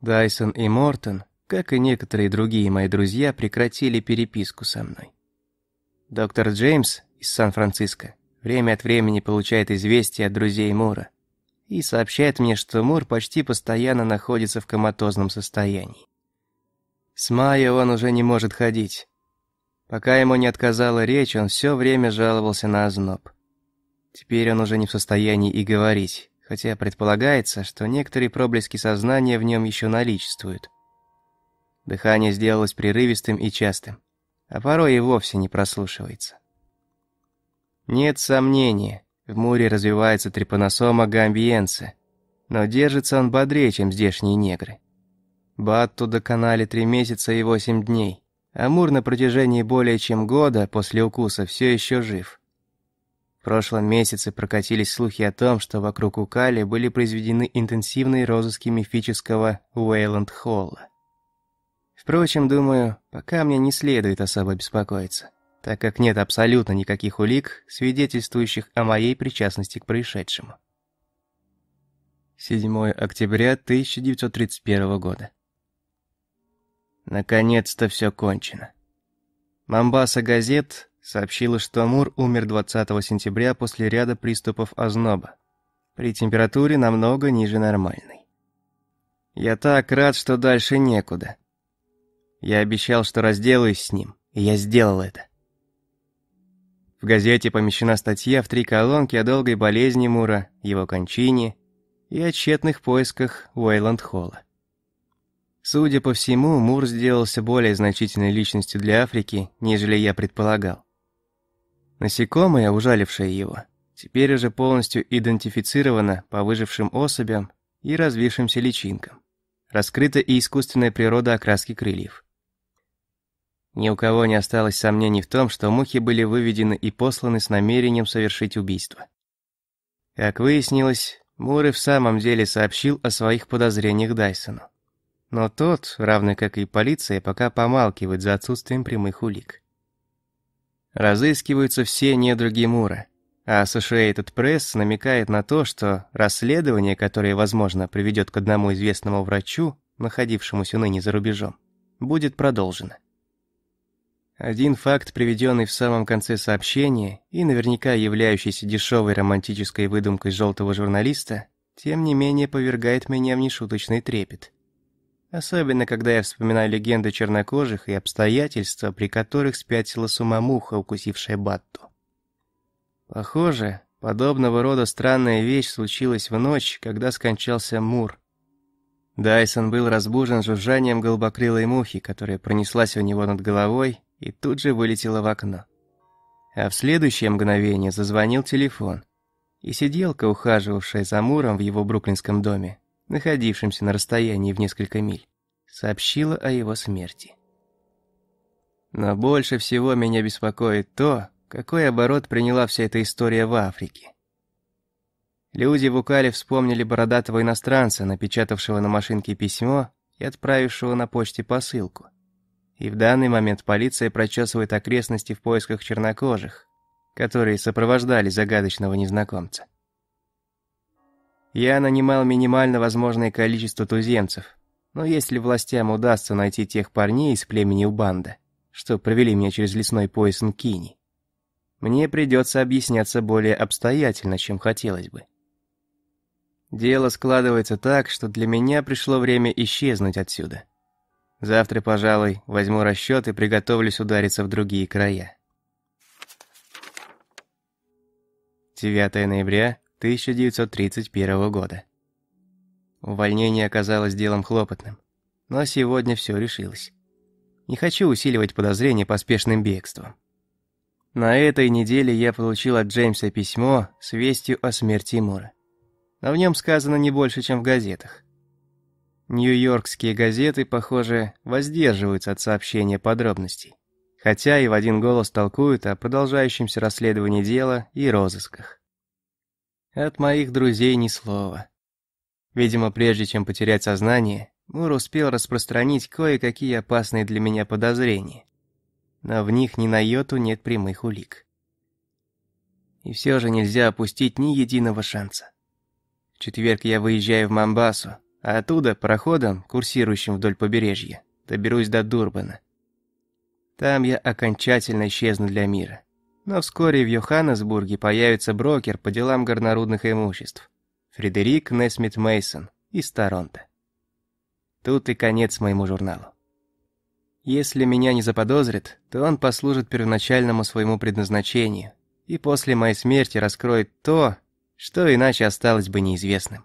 Дайсон и Мортон, как и некоторые другие мои друзья, прекратили переписку со мной. Доктор Джеймс из Сан-Франциско время от времени получает известия от друзей Мура и сообщает мне, что Мур почти постоянно находится в коматозном состоянии. С мая он уже не может ходить. Пока ему не отказала речь, он все время жаловался на озноб. Теперь он уже не в состоянии и говорить, хотя предполагается, что некоторые проблески сознания в нем еще наличествуют. Дыхание сделалось прерывистым и частым, а порой и вовсе не прослушивается. Нет сомнения, в Муре развивается трипаносома гамбиенсе, но держится он бодрее, чем здешние негры. Батту доконали три месяца и восемь дней, а Мур на протяжении более чем года после укуса все еще жив. В прошлом месяце прокатились слухи о том, что вокруг Укали были произведены интенсивные розыски мифического Уэйланд-Холла. Впрочем, думаю, пока мне не следует особо беспокоиться так как нет абсолютно никаких улик, свидетельствующих о моей причастности к происшедшему. 7 октября 1931 года. Наконец-то все кончено. Мамбаса газет сообщила, что Мур умер 20 сентября после ряда приступов озноба, при температуре намного ниже нормальной. Я так рад, что дальше некуда. Я обещал, что разделаюсь с ним, и я сделал это. В газете помещена статья в три колонки о долгой болезни Мура, его кончине и о тщетных поисках Уэйланд-Холла. Судя по всему, Мур сделался более значительной личностью для Африки, нежели я предполагал. Насекомое, ужалившее его, теперь уже полностью идентифицировано по выжившим особям и развившимся личинкам. Раскрыта и искусственная природа окраски крыльев. Ни у кого не осталось сомнений в том, что мухи были выведены и посланы с намерением совершить убийство. Как выяснилось, Мур в самом деле сообщил о своих подозрениях Дайсону. Но тот, равно как и полиция, пока помалкивает за отсутствием прямых улик. Разыскиваются все недруги Мура, а Associated Press намекает на то, что расследование, которое, возможно, приведет к одному известному врачу, находившемуся ныне за рубежом, будет продолжено. Один факт, приведенный в самом конце сообщения и наверняка являющийся дешевой романтической выдумкой желтого журналиста, тем не менее повергает меня в нешуточный трепет. Особенно, когда я вспоминаю легенды чернокожих и обстоятельства, при которых спятила с ума муха, укусившая Батту. Похоже, подобного рода странная вещь случилась в ночь, когда скончался Мур. Дайсон был разбужен жужжанием голубокрылой мухи, которая пронеслась у него над головой и тут же вылетела в окно. А в следующее мгновение зазвонил телефон, и сиделка, ухаживавшая за Муром в его бруклинском доме, находившемся на расстоянии в несколько миль, сообщила о его смерти. Но больше всего меня беспокоит то, какой оборот приняла вся эта история в Африке. Люди в Укале вспомнили бородатого иностранца, напечатавшего на машинке письмо и отправившего на почте посылку и в данный момент полиция прочесывает окрестности в поисках чернокожих, которые сопровождали загадочного незнакомца. Я нанимал минимально возможное количество туземцев, но если властям удастся найти тех парней из племени Убанда, что провели меня через лесной пояс Нкини, мне придется объясняться более обстоятельно, чем хотелось бы. Дело складывается так, что для меня пришло время исчезнуть отсюда. Завтра, пожалуй, возьму расчет и приготовлюсь удариться в другие края. 9 ноября 1931 года. Увольнение оказалось делом хлопотным, но сегодня все решилось. Не хочу усиливать подозрения поспешным бегством. На этой неделе я получил от Джеймса письмо с вестью о смерти Мура. Но в нем сказано не больше, чем в газетах. Нью-Йоркские газеты, похоже, воздерживаются от сообщения подробностей, хотя и в один голос толкуют о продолжающемся расследовании дела и розысках. От моих друзей ни слова. Видимо, прежде чем потерять сознание, Мур успел распространить кое-какие опасные для меня подозрения но в них ни на йоту нет прямых улик. И все же нельзя опустить ни единого шанса. В четверг я выезжаю в Мамбасу, а оттуда пароходом, курсирующим вдоль побережья, доберусь до Дурбана. Там я окончательно исчезну для мира. Но вскоре в Йоханнесбурге появится брокер по делам горнорудных имуществ. Фредерик Несмит Мейсон из Торонто. Тут и конец моему журналу. Если меня не заподозрит, то он послужит первоначальному своему предназначению и после моей смерти раскроет то, что иначе осталось бы неизвестным.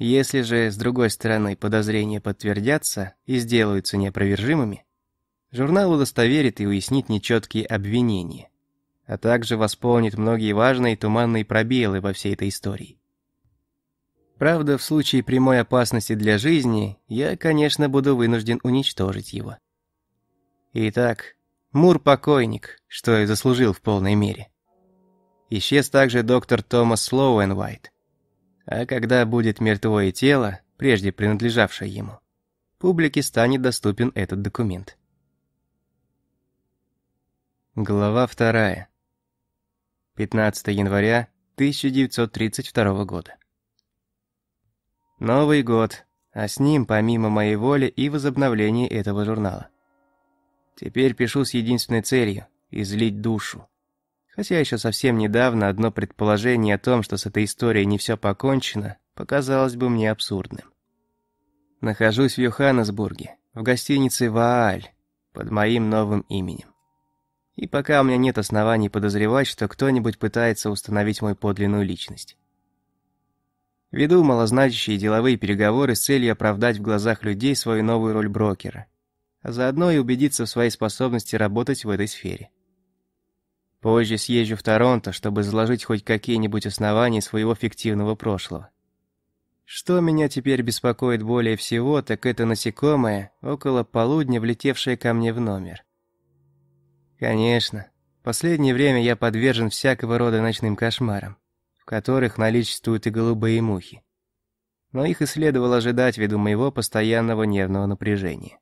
Если же, с другой стороны, подозрения подтвердятся и сделаются неопровержимыми, журнал удостоверит и уяснит нечеткие обвинения, а также восполнит многие важные туманные пробелы во всей этой истории. Правда, в случае прямой опасности для жизни, я, конечно, буду вынужден уничтожить его. Итак, Мур покойник, что и заслужил в полной мере. Исчез также доктор Томас Слоуэнвайт. А когда будет мертвое тело, прежде принадлежавшее ему, публике станет доступен этот документ. Глава вторая. 15 января 1932 года. Новый год, а с ним, помимо моей воли, и возобновление этого журнала. Теперь пишу с единственной целью – излить душу. Хотя еще совсем недавно одно предположение о том, что с этой историей не все покончено, показалось бы мне абсурдным. Нахожусь в Йоханнесбурге, в гостинице «Вааль», под моим новым именем. И пока у меня нет оснований подозревать, что кто-нибудь пытается установить мою подлинную личность. Веду малозначащие деловые переговоры с целью оправдать в глазах людей свою новую роль брокера – а заодно и убедиться в своей способности работать в этой сфере. Позже съезжу в Торонто, чтобы заложить хоть какие-нибудь основания своего фиктивного прошлого. Что меня теперь беспокоит более всего, так это насекомое, около полудня влетевшее ко мне в номер. Конечно, в последнее время я подвержен всякого рода ночным кошмарам, в которых наличествуют и голубые мухи. Но их и следовало ожидать ввиду моего постоянного нервного напряжения.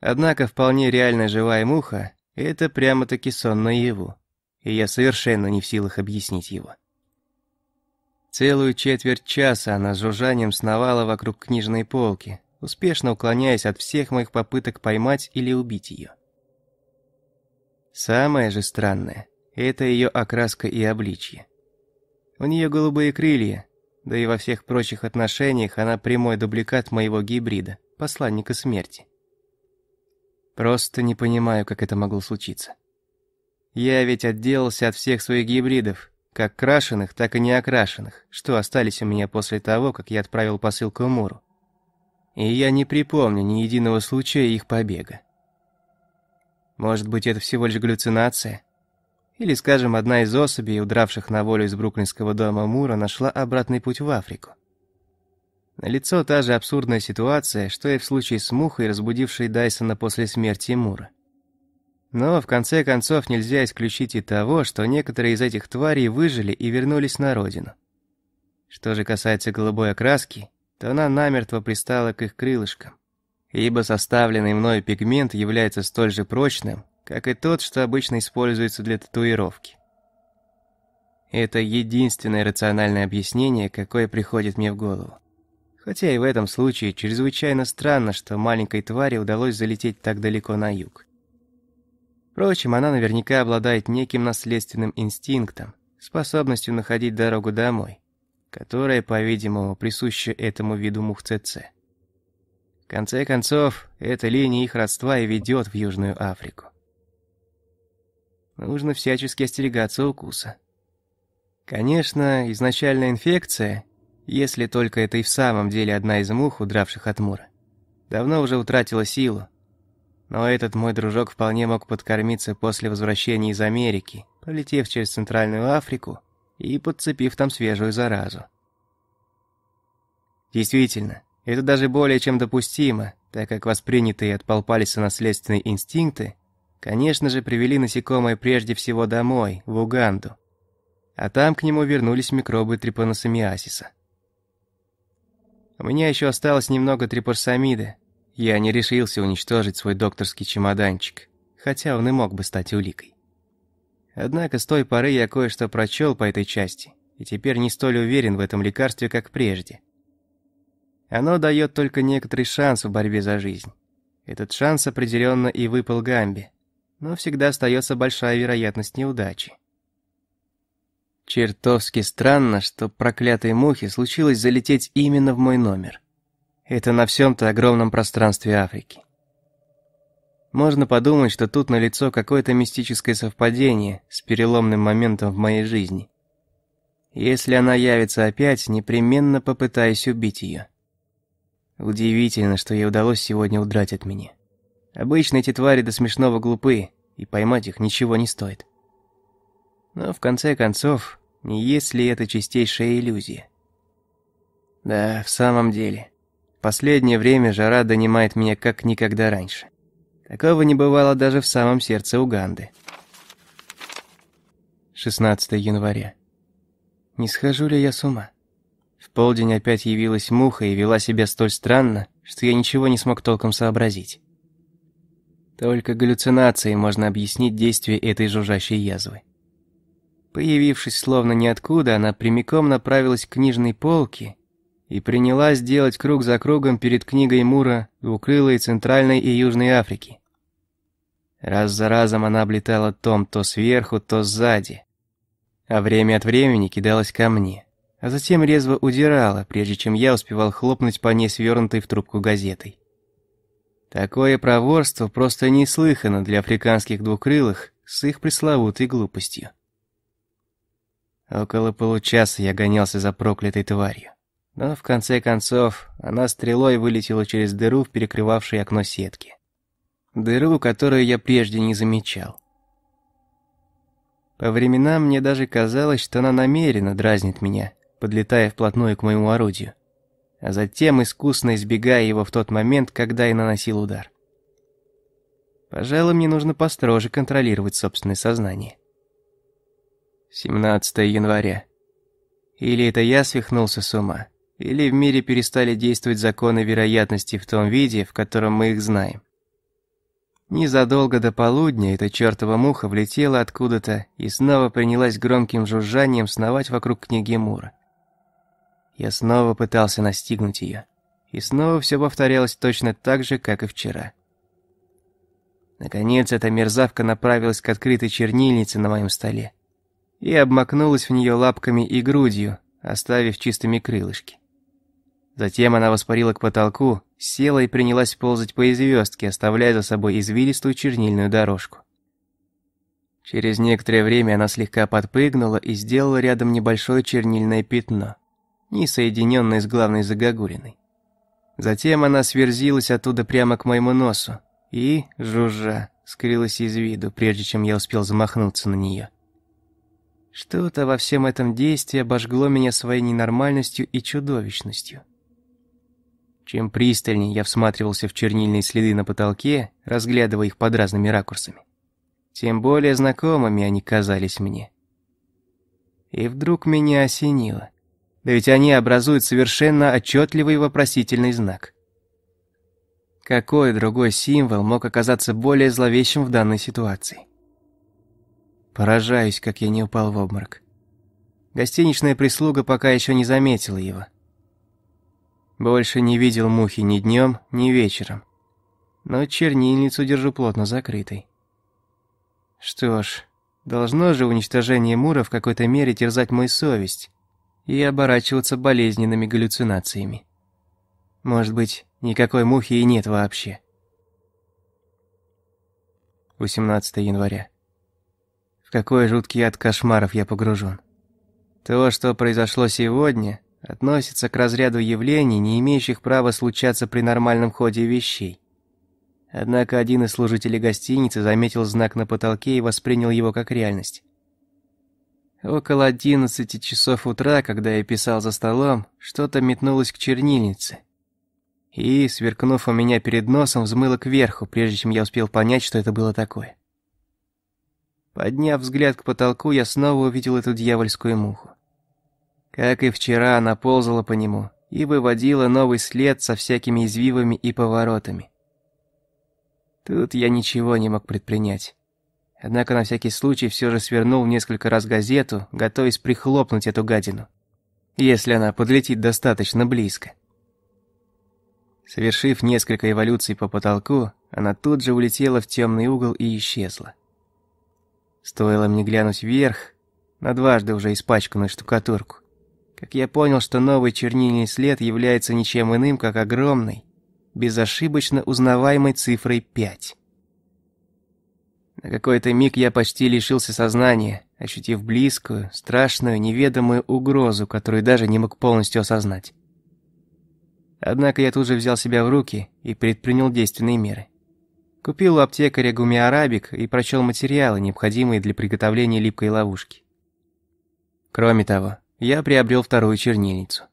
Однако вполне реальная живая муха – это прямо-таки сон наяву, и я совершенно не в силах объяснить его. Целую четверть часа она с жужжанием сновала вокруг книжной полки, успешно уклоняясь от всех моих попыток поймать или убить ее. Самое же странное – это ее окраска и обличье. У нее голубые крылья, да и во всех прочих отношениях она прямой дубликат моего гибрида, посланника смерти. Просто не понимаю, как это могло случиться. Я ведь отделался от всех своих гибридов, как крашеных, так и неокрашенных, что остались у меня после того, как я отправил посылку Муру. И я не припомню ни единого случая их побега. Может быть, это всего лишь галлюцинация? Или, скажем, одна из особей, удравших на волю из бруклинского дома Мура, нашла обратный путь в Африку. Лицо та же абсурдная ситуация, что и в случае с мухой, разбудившей Дайсона после смерти Мура. Но, в конце концов, нельзя исключить и того, что некоторые из этих тварей выжили и вернулись на родину. Что же касается голубой окраски, то она намертво пристала к их крылышкам, ибо составленный мною пигмент является столь же прочным, как и тот, что обычно используется для татуировки. Это единственное рациональное объяснение, какое приходит мне в голову. Хотя и в этом случае чрезвычайно странно, что маленькой твари удалось залететь так далеко на юг. Впрочем, она наверняка обладает неким наследственным инстинктом, способностью находить дорогу домой, которая, по-видимому, присуща этому виду мух ЦЦ. В конце концов, эта линия их родства и ведет в Южную Африку. Нужно всячески остерегаться укуса. Конечно, изначальная инфекция, если только это и в самом деле одна из мух, удравших от мура, давно уже утратила силу, но этот мой дружок вполне мог подкормиться после возвращения из Америки, полетев через Центральную Африку и подцепив там свежую заразу. Действительно, это даже более чем допустимо, так как воспринятые от Палпалиса наследственные инстинкты, конечно же, привели насекомое прежде всего домой, в Уганду. А там к нему вернулись микробы трипаносомиасиса. У меня еще осталось немного трипорсамида, я не решился уничтожить свой докторский чемоданчик, хотя он и мог бы стать уликой. Однако с той поры я кое-что прочел по этой части, и теперь не столь уверен в этом лекарстве, как прежде. Оно дает только некоторый шанс в борьбе за жизнь. Этот шанс определенно и выпал Гамби, но всегда остается большая вероятность неудачи. Чертовски странно, что проклятой мухе случилось залететь именно в мой номер. Это на всем-то огромном пространстве Африки. Можно подумать, что тут налицо какое-то мистическое совпадение с переломным моментом в моей жизни. Если она явится опять, непременно попытаюсь убить ее. Удивительно, что ей удалось сегодня удрать от меня. Обычно эти твари до смешного глупы, и поймать их ничего не стоит. Но в конце концов, не есть ли это чистейшая иллюзия? Да, в самом деле. Последнее время жара донимает меня как никогда раньше. Такого не бывало даже в самом сердце Уганды. 16 января. Не схожу ли я с ума? В полдень опять явилась муха и вела себя столь странно, что я ничего не смог толком сообразить. Только галлюцинацией можно объяснить действие этой жужжащей язвы. Появившись словно ниоткуда, она прямиком направилась к книжной полке и принялась делать круг за кругом перед книгой Мура двукрылой Центральной и Южной Африки. Раз за разом она облетала том то сверху, то сзади, а время от времени кидалась ко мне, а затем резво удирала, прежде чем я успевал хлопнуть по ней свернутой в трубку газетой. Такое проворство просто неслыхано для африканских двукрылых с их пресловутой глупостью. Около получаса я гонялся за проклятой тварью. Но в конце концов, она стрелой вылетела через дыру в перекрывавшей окно сетки. Дыру, которую я прежде не замечал. По временам мне даже казалось, что она намеренно дразнит меня, подлетая вплотную к моему орудию, а затем искусно избегая его в тот момент, когда я наносил удар. Пожалуй, мне нужно построже контролировать собственное сознание. 17 января. Или это я свихнулся с ума, или в мире перестали действовать законы вероятности в том виде, в котором мы их знаем. Незадолго до полудня эта чертова муха влетела откуда-то и снова принялась громким жужжанием сновать вокруг книги Мура. Я снова пытался настигнуть ее, и снова все повторялось точно так же, как и вчера. Наконец эта мерзавка направилась к открытой чернильнице на моем столе и обмакнулась в нее лапками и грудью, оставив чистыми крылышки. Затем она воспарила к потолку, села и принялась ползать по звездке, оставляя за собой извилистую чернильную дорожку. Через некоторое время она слегка подпрыгнула и сделала рядом небольшое чернильное пятно, не соединенное с главной загогулиной. Затем она сверзилась оттуда прямо к моему носу и, жужжа, скрылась из виду, прежде чем я успел замахнуться на нее. Что-то во всем этом действии обожгло меня своей ненормальностью и чудовищностью. Чем пристальнее я всматривался в чернильные следы на потолке, разглядывая их под разными ракурсами, тем более знакомыми они казались мне. И вдруг меня осенило. Да ведь они образуют совершенно отчетливый вопросительный знак. Какой другой символ мог оказаться более зловещим в данной ситуации? Поражаюсь, как я не упал в обморок. Гостиничная прислуга пока еще не заметила его. Больше не видел мухи ни днем, ни вечером. Но чернильницу держу плотно закрытой. Что ж, должно же уничтожение Мура в какой-то мере терзать мою совесть и оборачиваться болезненными галлюцинациями. Может быть, никакой мухи и нет вообще. 18 января. Какой жуткий ад кошмаров я погружен. То, что произошло сегодня, относится к разряду явлений, не имеющих права случаться при нормальном ходе вещей. Однако один из служителей гостиницы заметил знак на потолке и воспринял его как реальность. Около одиннадцати часов утра, когда я писал за столом, что-то метнулось к чернильнице. И, сверкнув у меня перед носом, взмыло кверху, прежде чем я успел понять, что это было такое. Подняв взгляд к потолку, я снова увидел эту дьявольскую муху. Как и вчера, она ползала по нему и выводила новый след со всякими извивами и поворотами. Тут я ничего не мог предпринять. Однако на всякий случай все же свернул несколько раз газету, готовясь прихлопнуть эту гадину, если она подлетит достаточно близко. Совершив несколько эволюций по потолку, она тут же улетела в темный угол и исчезла. Стоило мне глянуть вверх, на дважды уже испачканную штукатурку, как я понял, что новый чернильный след является ничем иным, как огромной, безошибочно узнаваемой цифрой 5. На какой-то миг я почти лишился сознания, ощутив близкую, страшную, неведомую угрозу, которую даже не мог полностью осознать. Однако я тут же взял себя в руки и предпринял действенные меры. Купил у аптекаря гумиарабик и прочел материалы, необходимые для приготовления липкой ловушки. Кроме того, я приобрел вторую чернильницу.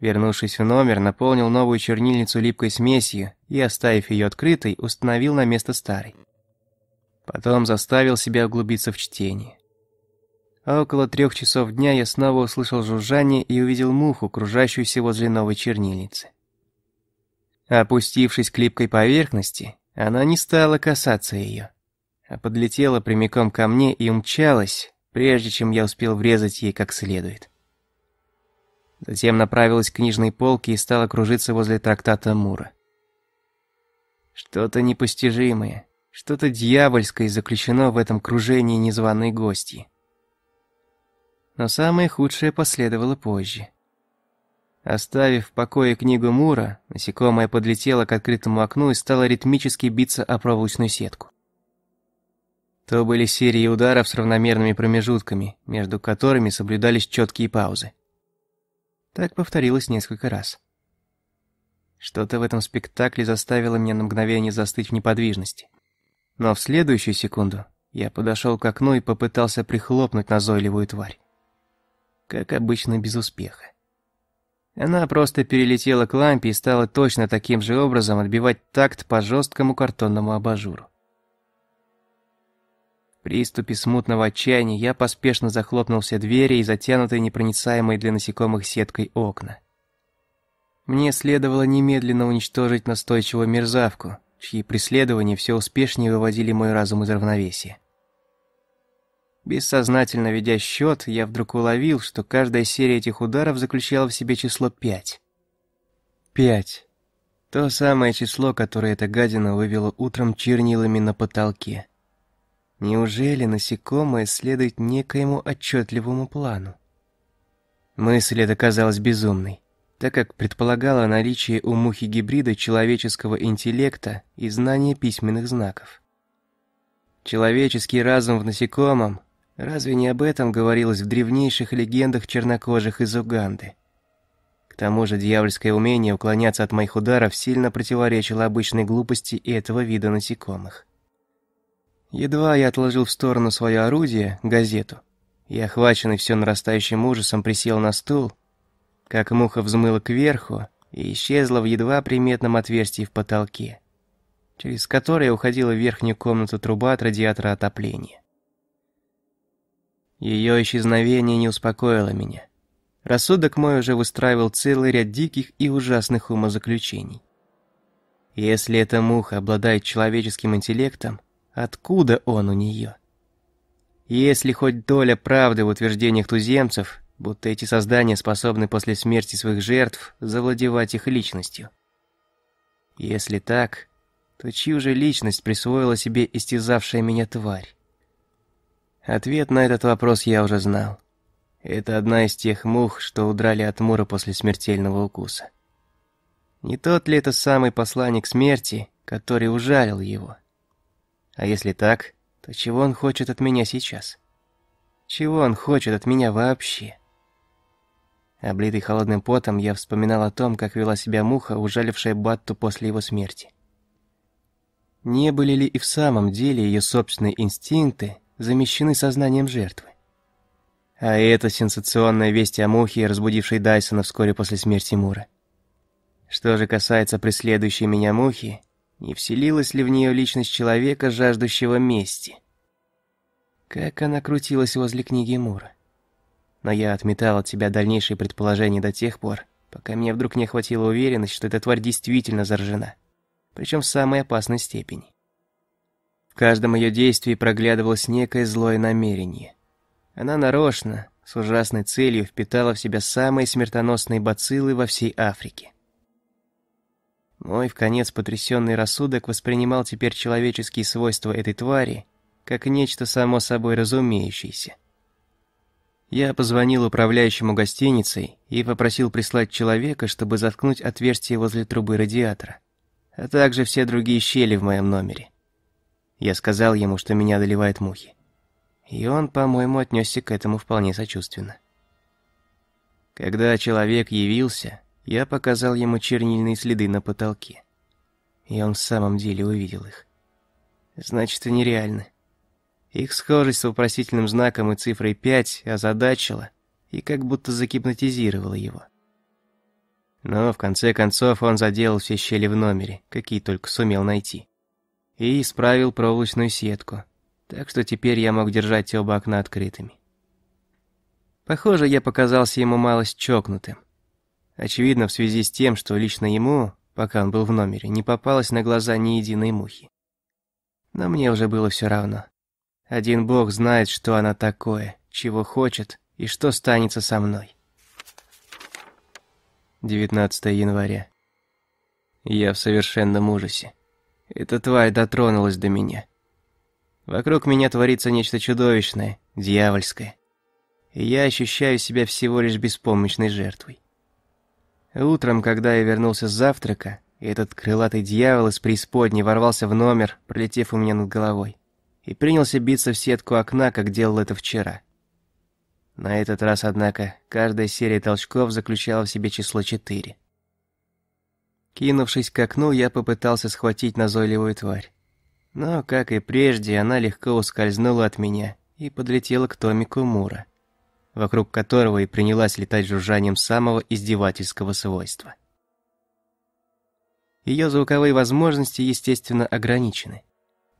Вернувшись в номер, наполнил новую чернильницу липкой смесью и, оставив ее открытой, установил на место старой. Потом заставил себя углубиться в чтение. А около трех часов дня я снова услышал жужжание и увидел муху, кружащуюся возле новой чернильницы. Опустившись к липкой поверхности, она не стала касаться ее, а подлетела прямиком ко мне и умчалась, прежде чем я успел врезать ей как следует. Затем направилась к книжной полке и стала кружиться возле трактата Мура. Что-то непостижимое, что-то дьявольское заключено в этом кружении незваной гости. Но самое худшее последовало позже. Оставив в покое книгу Мура, насекомое подлетело к открытому окну и стало ритмически биться о проволочную сетку. То были серии ударов с равномерными промежутками, между которыми соблюдались четкие паузы. Так повторилось несколько раз. Что-то в этом спектакле заставило меня на мгновение застыть в неподвижности. Но в следующую секунду я подошел к окну и попытался прихлопнуть назойливую тварь. Как обычно, без успеха. Она просто перелетела к лампе и стала точно таким же образом отбивать такт по жесткому картонному абажуру. В приступе смутного отчаяния я поспешно захлопнул все двери и затянутые непроницаемой для насекомых сеткой окна. Мне следовало немедленно уничтожить настойчивую мерзавку, чьи преследования все успешнее выводили мой разум из равновесия. Бессознательно ведя счет, я вдруг уловил, что каждая серия этих ударов заключала в себе число пять. Пять. То самое число, которое эта гадина вывела утром чернилами на потолке. Неужели насекомое следует некоему отчетливому плану? Мысль эта казалась безумной, так как предполагала наличие у мухи гибрида человеческого интеллекта и знания письменных знаков. Человеческий разум в насекомом, разве не об этом говорилось в древнейших легендах чернокожих из Уганды? К тому же дьявольское умение уклоняться от моих ударов сильно противоречило обычной глупости этого вида насекомых. Едва я отложил в сторону свое орудие, газету, и, охваченный все нарастающим ужасом, присел на стул, как муха взмыла кверху и исчезла в едва приметном отверстии в потолке, через которое уходила в верхнюю комнату труба от радиатора отопления. Ее исчезновение не успокоило меня. Рассудок мой уже выстраивал целый ряд диких и ужасных умозаключений. Если эта муха обладает человеческим интеллектом, Откуда он у нее? Если хоть доля правды в утверждениях туземцев, будто эти создания способны после смерти своих жертв завладевать их личностью. Если так, то чью же личность присвоила себе истязавшая меня тварь? Ответ на этот вопрос я уже знал. Это одна из тех мух, что удрали от Мура после смертельного укуса. Не тот ли это самый посланник смерти, который ужалил его? А если так, то чего он хочет от меня сейчас? Чего он хочет от меня вообще? Облитый холодным потом, я вспоминал о том, как вела себя муха, ужалившая Батту после его смерти. Не были ли и в самом деле ее собственные инстинкты замещены сознанием жертвы? А это сенсационная весть о мухе, разбудившей Дайсона вскоре после смерти Мура. Что же касается преследующей меня мухи, не вселилась ли в нее личность человека, жаждущего мести? Как она крутилась возле книги Мура. Но я отметал от себя дальнейшие предположения до тех пор, пока меня вдруг не охватила уверенность, что эта тварь действительно заражена причем в самой опасной степени. Каждом ее действии проглядывалось некое злое намерение. Она нарочно, с ужасной целью, впитала в себя самые смертоносные бациллы во всей Африке. Мой в конец потрясенный рассудок воспринимал теперь человеческие свойства этой твари как нечто само собой разумеющееся. Я позвонил управляющему гостиницей и попросил прислать человека, чтобы заткнуть отверстие возле трубы радиатора а также все другие щели в моем номере. Я сказал ему, что меня одолевают мухи. И он, по-моему, отнесся к этому вполне сочувственно. Когда человек явился, я показал ему чернильные следы на потолке. И он в самом деле увидел их. Значит, они реальны. Их схожесть с вопросительным знаком и цифрой 5 озадачила и как будто загипнотизировала его. Но в конце концов он заделал все щели в номере, какие только сумел найти. И исправил проволочную сетку, так что теперь я мог держать оба окна открытыми. Похоже, я показался ему малость чокнутым. Очевидно, в связи с тем, что лично ему, пока он был в номере, не попалось на глаза ни единой мухи. Но мне уже было все равно. Один бог знает, что она такое, чего хочет и что станется со мной. 19 января. Я в совершенном ужасе. Эта тварь дотронулась до меня. Вокруг меня творится нечто чудовищное, дьявольское. И я ощущаю себя всего лишь беспомощной жертвой. Утром, когда я вернулся с завтрака, этот крылатый дьявол из преисподней ворвался в номер, пролетев у меня над головой, и принялся биться в сетку окна, как делал это вчера. На этот раз, однако, каждая серия толчков заключала в себе число четыре. Кинувшись к окну, я попытался схватить назойливую тварь. Но, как и прежде, она легко ускользнула от меня и подлетела к томику Мура, вокруг которого и принялась летать жужжанием самого издевательского свойства. Ее звуковые возможности, естественно, ограничены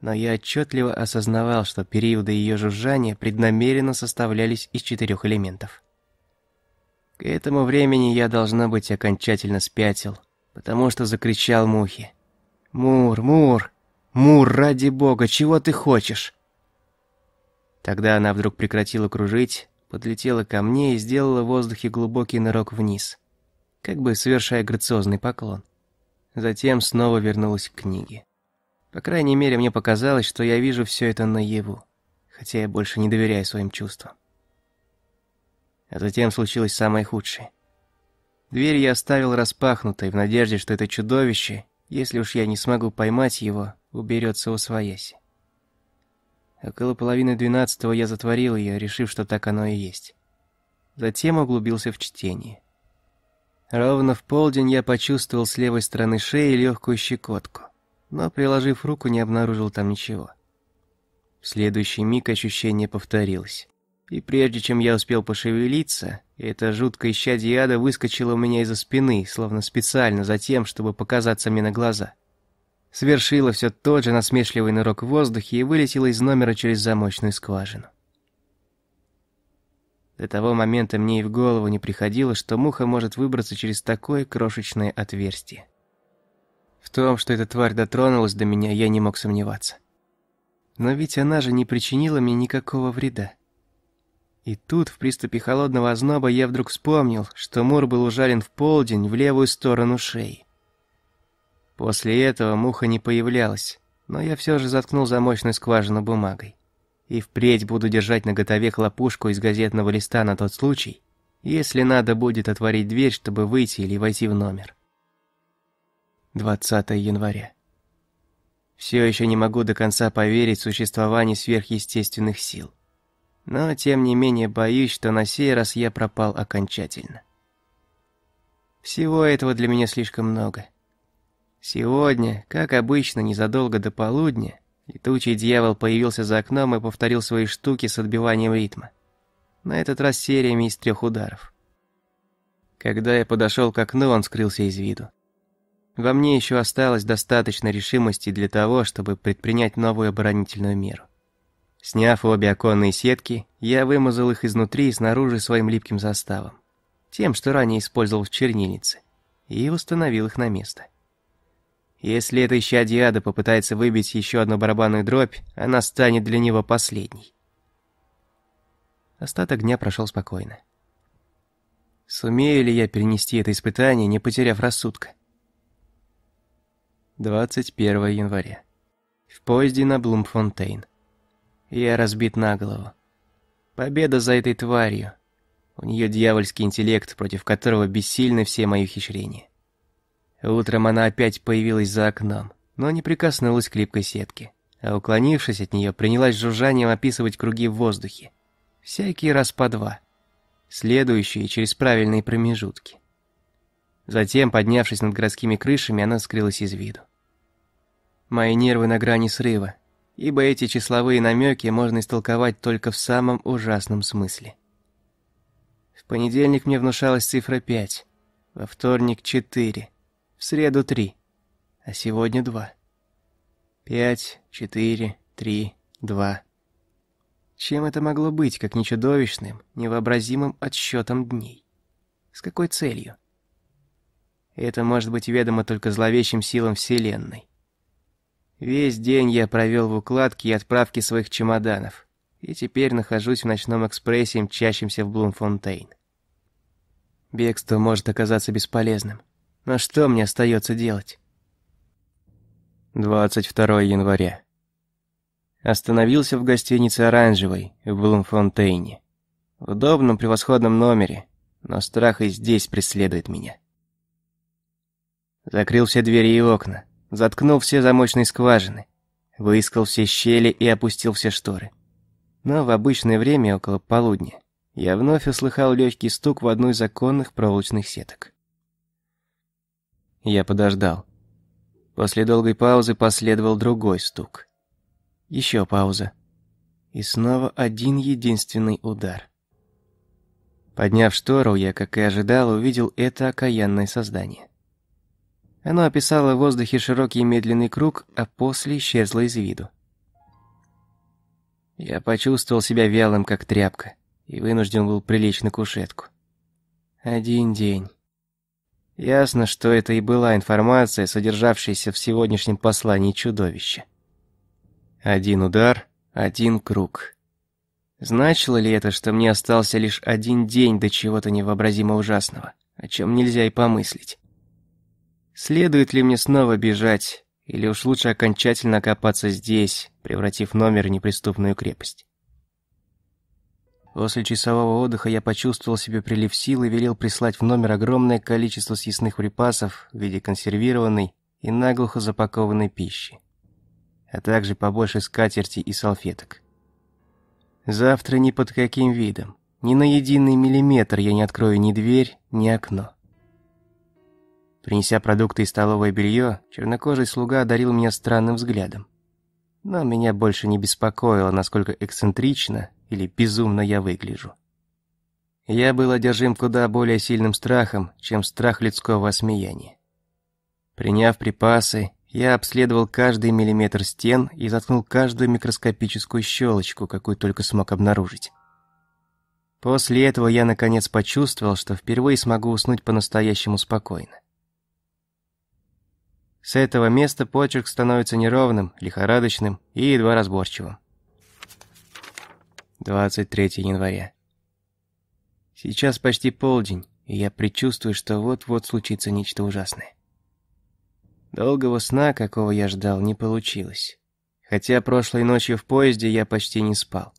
но я отчетливо осознавал, что периоды ее жужжания преднамеренно составлялись из четырех элементов. К этому времени я, должно быть, окончательно спятил, потому что закричал мухе. «Мур, Мур! Мур, ради бога, чего ты хочешь?» Тогда она вдруг прекратила кружить, подлетела ко мне и сделала в воздухе глубокий нырок вниз, как бы совершая грациозный поклон. Затем снова вернулась к книге. По крайней мере, мне показалось, что я вижу все это наяву, хотя я больше не доверяю своим чувствам. А затем случилось самое худшее. Дверь я оставил распахнутой в надежде, что это чудовище, если уж я не смогу поймать его, уберется у свояси. Около половины двенадцатого я затворил ее, решив, что так оно и есть. Затем углубился в чтение. Ровно в полдень я почувствовал с левой стороны шеи легкую щекотку но, приложив руку, не обнаружил там ничего. В следующий миг ощущение повторилось. И прежде чем я успел пошевелиться, эта жуткая исчадие яда выскочила у меня из-за спины, словно специально за тем, чтобы показаться мне на глаза. Свершила все тот же насмешливый нырок в воздухе и вылетела из номера через замочную скважину. До того момента мне и в голову не приходило, что муха может выбраться через такое крошечное отверстие. В том, что эта тварь дотронулась до меня, я не мог сомневаться. Но ведь она же не причинила мне никакого вреда. И тут, в приступе холодного озноба, я вдруг вспомнил, что Мур был ужален в полдень в левую сторону шеи. После этого муха не появлялась, но я все же заткнул замочную скважину бумагой. И впредь буду держать на готове хлопушку из газетного листа на тот случай, если надо будет отворить дверь, чтобы выйти или войти в номер. 20 января. Все еще не могу до конца поверить в существование сверхъестественных сил. Но, тем не менее, боюсь, что на сей раз я пропал окончательно. Всего этого для меня слишком много. Сегодня, как обычно, незадолго до полудня, летучий дьявол появился за окном и повторил свои штуки с отбиванием ритма. На этот раз сериями из трех ударов. Когда я подошел к окну, он скрылся из виду. Во мне еще осталось достаточно решимости для того, чтобы предпринять новую оборонительную меру. Сняв обе оконные сетки, я вымазал их изнутри и снаружи своим липким заставом, тем, что ранее использовал в чернильнице, и установил их на место. Если эта исчадие ада попытается выбить еще одну барабанную дробь, она станет для него последней. Остаток дня прошел спокойно. Сумею ли я перенести это испытание, не потеряв рассудка? 21 января. В поезде на Блумфонтейн. Я разбит на голову. Победа за этой тварью. У нее дьявольский интеллект, против которого бессильны все мои ухищрения. Утром она опять появилась за окном, но не прикоснулась к липкой сетке, а уклонившись от нее, принялась жужжанием описывать круги в воздухе. Всякий раз по два. Следующие через правильные промежутки. Затем, поднявшись над городскими крышами, она скрылась из виду. Мои нервы на грани срыва, ибо эти числовые намеки можно истолковать только в самом ужасном смысле. В понедельник мне внушалась цифра 5, во вторник 4, в среду три, а сегодня два. Пять, четыре, три, два. Чем это могло быть, как не чудовищным, невообразимым отсчетом дней? С какой целью? Это может быть ведомо только зловещим силам Вселенной. Весь день я провел в укладке и отправке своих чемоданов, и теперь нахожусь в ночном экспрессе, мчащемся в Блумфонтейн. Бегство может оказаться бесполезным. Но что мне остается делать? 22 января. Остановился в гостинице «Оранжевой» в Блумфонтейне. В удобном превосходном номере, но страх и здесь преследует меня. Закрыл все двери и окна, заткнул все замочные скважины, выискал все щели и опустил все шторы. Но в обычное время, около полудня, я вновь услыхал легкий стук в одну из законных проволочных сеток. Я подождал. После долгой паузы последовал другой стук. Еще пауза. И снова один единственный удар. Подняв штору, я, как и ожидал, увидел это окаянное создание. Оно описало в воздухе широкий медленный круг, а после исчезло из виду. Я почувствовал себя вялым, как тряпка, и вынужден был прилечь на кушетку. Один день. Ясно, что это и была информация, содержавшаяся в сегодняшнем послании чудовища. Один удар, один круг. Значило ли это, что мне остался лишь один день до чего-то невообразимо ужасного, о чем нельзя и помыслить? Следует ли мне снова бежать, или уж лучше окончательно окопаться здесь, превратив номер в неприступную крепость? После часового отдыха я почувствовал себе прилив сил и велел прислать в номер огромное количество съестных припасов в виде консервированной и наглухо запакованной пищи, а также побольше скатерти и салфеток. Завтра ни под каким видом, ни на единый миллиметр я не открою ни дверь, ни окно. Принеся продукты и столовое белье, чернокожий слуга одарил меня странным взглядом. Но меня больше не беспокоило, насколько эксцентрично или безумно я выгляжу. Я был одержим куда более сильным страхом, чем страх людского осмеяния. Приняв припасы, я обследовал каждый миллиметр стен и заткнул каждую микроскопическую щелочку, какую только смог обнаружить. После этого я наконец почувствовал, что впервые смогу уснуть по-настоящему спокойно. С этого места почерк становится неровным, лихорадочным и едва разборчивым. 23 января. Сейчас почти полдень, и я предчувствую, что вот-вот случится нечто ужасное. Долгого сна, какого я ждал, не получилось. Хотя прошлой ночью в поезде я почти не спал.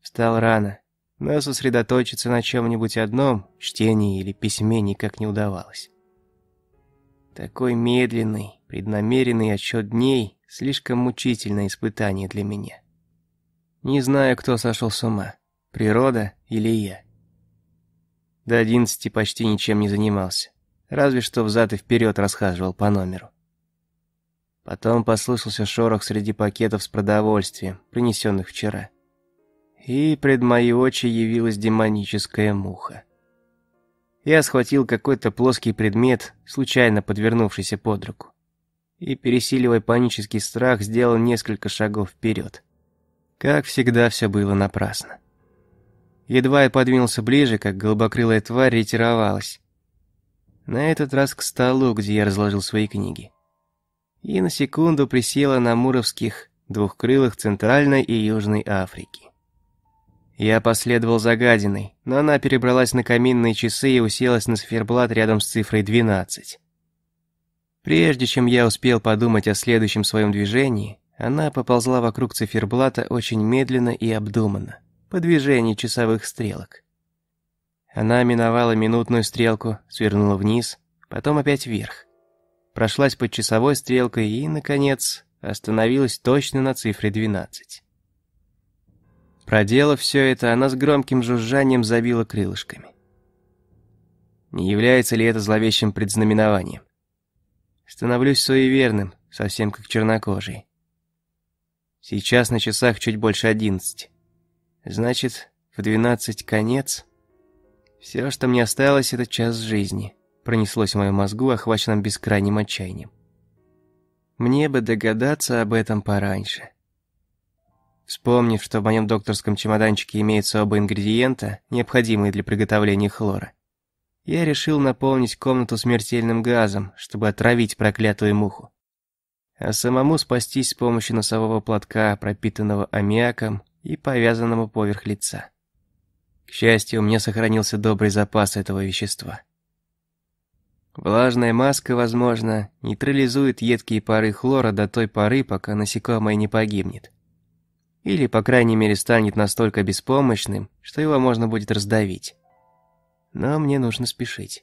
Встал рано, но сосредоточиться на чем-нибудь одном, чтении или письме никак не удавалось. Такой медленный, преднамеренный отсчет дней – слишком мучительное испытание для меня. Не знаю, кто сошел с ума, природа или я. До одиннадцати почти ничем не занимался, разве что взад и вперед расхаживал по номеру. Потом послышался шорох среди пакетов с продовольствием, принесенных вчера. И пред мои очи явилась демоническая муха. Я схватил какой-то плоский предмет, случайно подвернувшийся под руку. И, пересиливая панический страх, сделал несколько шагов вперед. Как всегда, все было напрасно. Едва я подвинулся ближе, как голубокрылая тварь ретировалась. На этот раз к столу, где я разложил свои книги и на секунду присела на муровских двухкрылых Центральной и Южной Африки. Я последовал за гадиной, но она перебралась на каминные часы и уселась на циферблат рядом с цифрой 12. Прежде чем я успел подумать о следующем своем движении, она поползла вокруг циферблата очень медленно и обдуманно, по движению часовых стрелок. Она миновала минутную стрелку, свернула вниз, потом опять вверх прошлась под часовой стрелкой и, наконец, остановилась точно на цифре 12. Проделав все это, она с громким жужжанием забила крылышками. Не является ли это зловещим предзнаменованием? Становлюсь суеверным, совсем как чернокожий. Сейчас на часах чуть больше одиннадцати. Значит, в двенадцать конец. Все, что мне осталось, это час жизни пронеслось в моем мозгу, охваченном бескрайним отчаянием. Мне бы догадаться об этом пораньше. Вспомнив, что в моем докторском чемоданчике имеются оба ингредиента, необходимые для приготовления хлора, я решил наполнить комнату смертельным газом, чтобы отравить проклятую муху. А самому спастись с помощью носового платка, пропитанного аммиаком и повязанного поверх лица. К счастью, у меня сохранился добрый запас этого вещества. Влажная маска, возможно, нейтрализует едкие пары хлора до той поры, пока насекомое не погибнет. Или, по крайней мере, станет настолько беспомощным, что его можно будет раздавить. Но мне нужно спешить.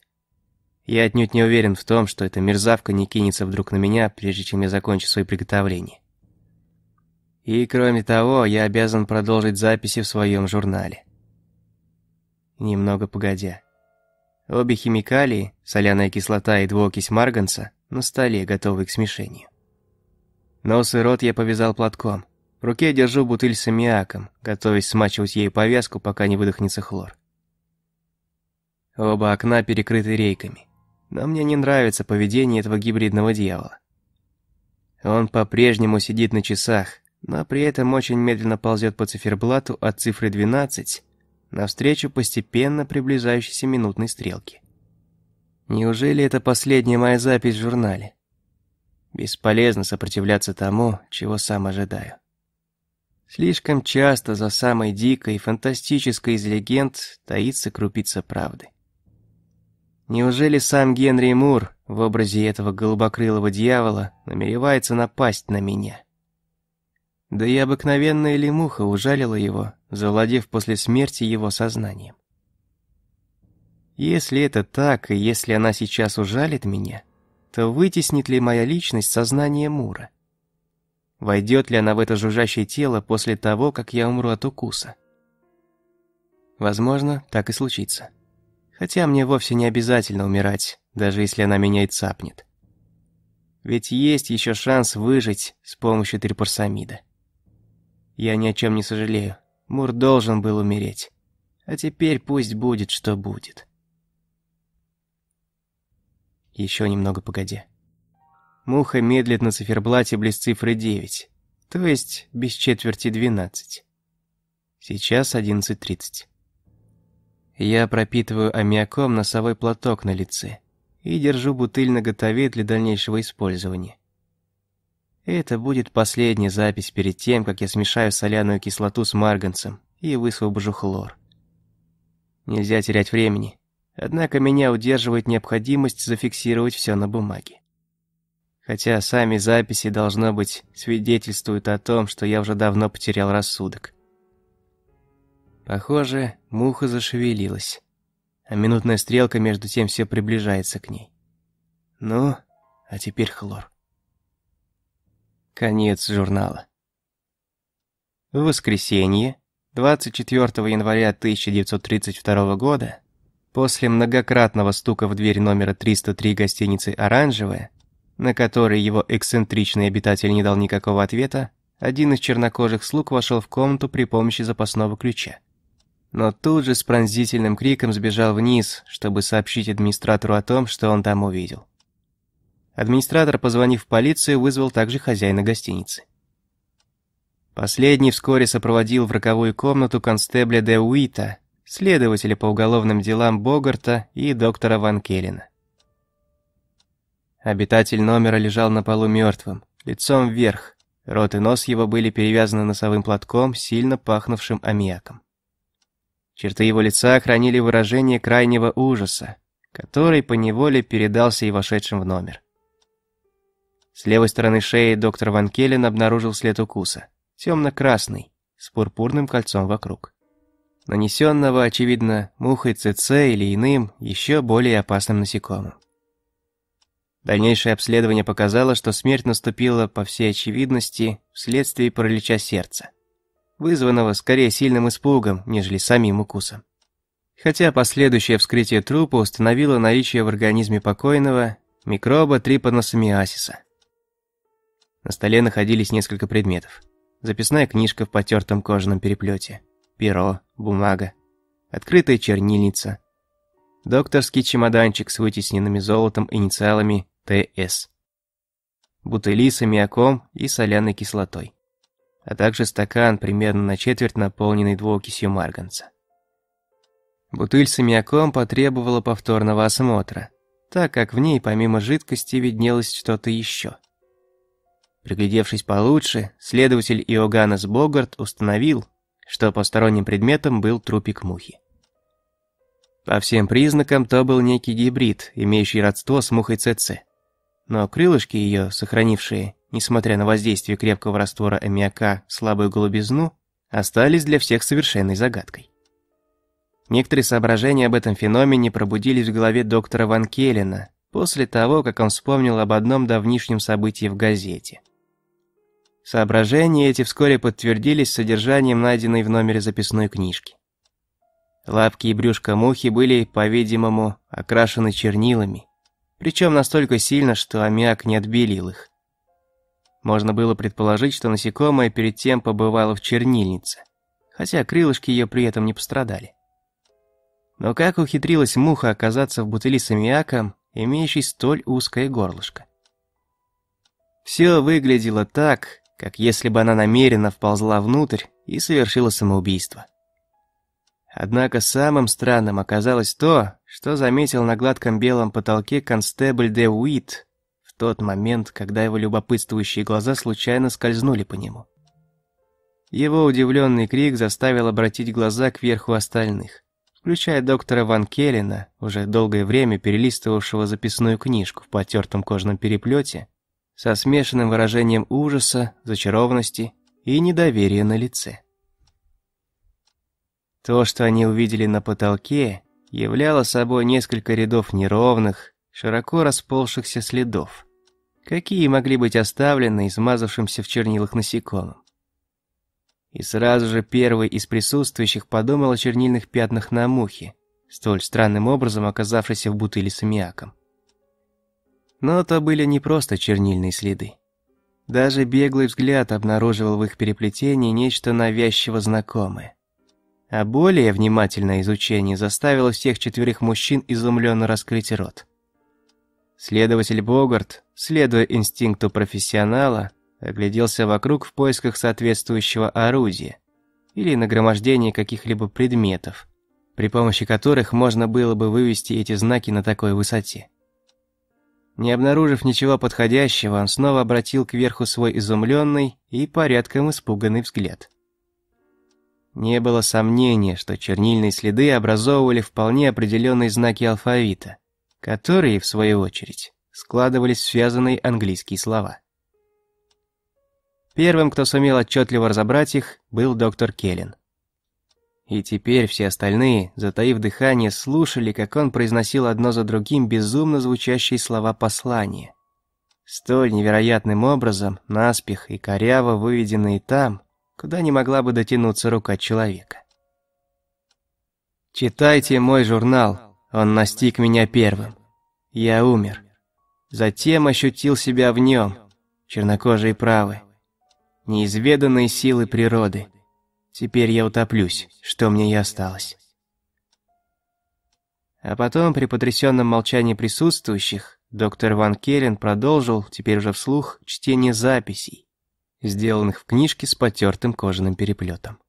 Я отнюдь не уверен в том, что эта мерзавка не кинется вдруг на меня, прежде чем я закончу свои приготовления. И кроме того, я обязан продолжить записи в своем журнале. Немного погодя. Обе химикалии, соляная кислота и двуокись марганца, на столе, готовые к смешению. Нос и рот я повязал платком. В руке держу бутыль с аммиаком, готовясь смачивать ею повязку, пока не выдохнется хлор. Оба окна перекрыты рейками. Но мне не нравится поведение этого гибридного дьявола. Он по-прежнему сидит на часах, но при этом очень медленно ползет по циферблату от цифры 12 навстречу постепенно приближающейся минутной стрелке. Неужели это последняя моя запись в журнале? Бесполезно сопротивляться тому, чего сам ожидаю. Слишком часто за самой дикой и фантастической из легенд таится крупица правды. Неужели сам Генри Мур в образе этого голубокрылого дьявола намеревается напасть на меня? Да и обыкновенная лемуха ужалила его, завладев после смерти его сознанием. Если это так, и если она сейчас ужалит меня, то вытеснит ли моя личность сознание Мура? Войдет ли она в это жужжащее тело после того, как я умру от укуса? Возможно, так и случится. Хотя мне вовсе не обязательно умирать, даже если она меня и цапнет. Ведь есть еще шанс выжить с помощью трипорсамида. Я ни о чем не сожалею. Мур должен был умереть. А теперь пусть будет, что будет. Еще немного погодя. Муха медлит на циферблате близ цифры 9, то есть без четверти 12. Сейчас 11.30. Я пропитываю аммиаком носовой платок на лице и держу бутыль наготове для дальнейшего использования. Это будет последняя запись перед тем, как я смешаю соляную кислоту с марганцем и высвобожу хлор. Нельзя терять времени, однако меня удерживает необходимость зафиксировать все на бумаге. Хотя сами записи, должно быть, свидетельствуют о том, что я уже давно потерял рассудок. Похоже, муха зашевелилась, а минутная стрелка между тем все приближается к ней. Ну, а теперь хлор. Конец журнала. В воскресенье, 24 января 1932 года, после многократного стука в дверь номера 303 гостиницы «Оранжевая», на который его эксцентричный обитатель не дал никакого ответа, один из чернокожих слуг вошел в комнату при помощи запасного ключа. Но тут же с пронзительным криком сбежал вниз, чтобы сообщить администратору о том, что он там увидел. Администратор, позвонив в полицию, вызвал также хозяина гостиницы. Последний вскоре сопроводил в роковую комнату констебля де Уита, следователя по уголовным делам Богарта и доктора Ван Келлена. Обитатель номера лежал на полу мертвым, лицом вверх. Рот и нос его были перевязаны носовым платком, сильно пахнувшим аммиаком. Черты его лица хранили выражение крайнего ужаса, который поневоле передался и вошедшим в номер. С левой стороны шеи доктор Ван Келлен обнаружил след укуса, темно-красный, с пурпурным кольцом вокруг. Нанесенного, очевидно, мухой ЦЦ или иным, еще более опасным насекомым. Дальнейшее обследование показало, что смерть наступила, по всей очевидности, вследствие паралича сердца, вызванного скорее сильным испугом, нежели самим укусом. Хотя последующее вскрытие трупа установило наличие в организме покойного микроба трипаносомиасиса – на столе находились несколько предметов. Записная книжка в потертом кожаном переплете, перо, бумага, открытая чернильница, докторский чемоданчик с вытесненными золотом инициалами ТС, бутыли с аммиаком и соляной кислотой, а также стакан, примерно на четверть наполненный двуокисью марганца. Бутыль с аммиаком потребовала повторного осмотра, так как в ней помимо жидкости виднелось что-то еще – Приглядевшись получше, следователь Иоганнес Богарт установил, что посторонним предметом был трупик мухи. По всем признакам, то был некий гибрид, имеющий родство с мухой ЦЦ. Но крылышки ее, сохранившие, несмотря на воздействие крепкого раствора аммиака, слабую голубизну, остались для всех совершенной загадкой. Некоторые соображения об этом феномене пробудились в голове доктора Ван Келлена после того, как он вспомнил об одном давнишнем событии в газете – Соображения эти вскоре подтвердились содержанием найденной в номере записной книжки. Лапки и брюшко мухи были, по-видимому, окрашены чернилами, причем настолько сильно, что аммиак не отбелил их. Можно было предположить, что насекомое перед тем побывало в чернильнице, хотя крылышки ее при этом не пострадали. Но как ухитрилась муха оказаться в бутыли с аммиаком, имеющей столь узкое горлышко? Все выглядело так, как если бы она намеренно вползла внутрь и совершила самоубийство. Однако самым странным оказалось то, что заметил на гладком белом потолке констебль де Уит в тот момент, когда его любопытствующие глаза случайно скользнули по нему. Его удивленный крик заставил обратить глаза кверху остальных, включая доктора Ван Келлена, уже долгое время перелистывавшего записную книжку в потертом кожаном переплете со смешанным выражением ужаса, зачарованности и недоверия на лице. То, что они увидели на потолке, являло собой несколько рядов неровных, широко расползшихся следов, какие могли быть оставлены измазавшимся в чернилах насекомым. И сразу же первый из присутствующих подумал о чернильных пятнах на мухе, столь странным образом оказавшейся в бутыле с аммиаком. Но это были не просто чернильные следы. Даже беглый взгляд обнаруживал в их переплетении нечто навязчиво знакомое. А более внимательное изучение заставило всех четверых мужчин изумленно раскрыть рот. Следователь Богарт, следуя инстинкту профессионала, огляделся вокруг в поисках соответствующего орудия или нагромождения каких-либо предметов, при помощи которых можно было бы вывести эти знаки на такой высоте. Не обнаружив ничего подходящего, он снова обратил кверху свой изумленный и порядком испуганный взгляд. Не было сомнения, что чернильные следы образовывали вполне определенные знаки алфавита, которые, в свою очередь, складывались в связанные английские слова. Первым, кто сумел отчетливо разобрать их, был доктор Келлен. И теперь все остальные, затаив дыхание, слушали, как он произносил одно за другим безумно звучащие слова послания. Столь невероятным образом, наспех и коряво выведенные там, куда не могла бы дотянуться рука человека. «Читайте мой журнал, он настиг меня первым. Я умер. Затем ощутил себя в нем, чернокожие правы, неизведанные силы природы» Теперь я утоплюсь, что мне и осталось. А потом, при потрясенном молчании присутствующих, доктор Ван Келлен продолжил, теперь уже вслух, чтение записей, сделанных в книжке с потертым кожаным переплетом.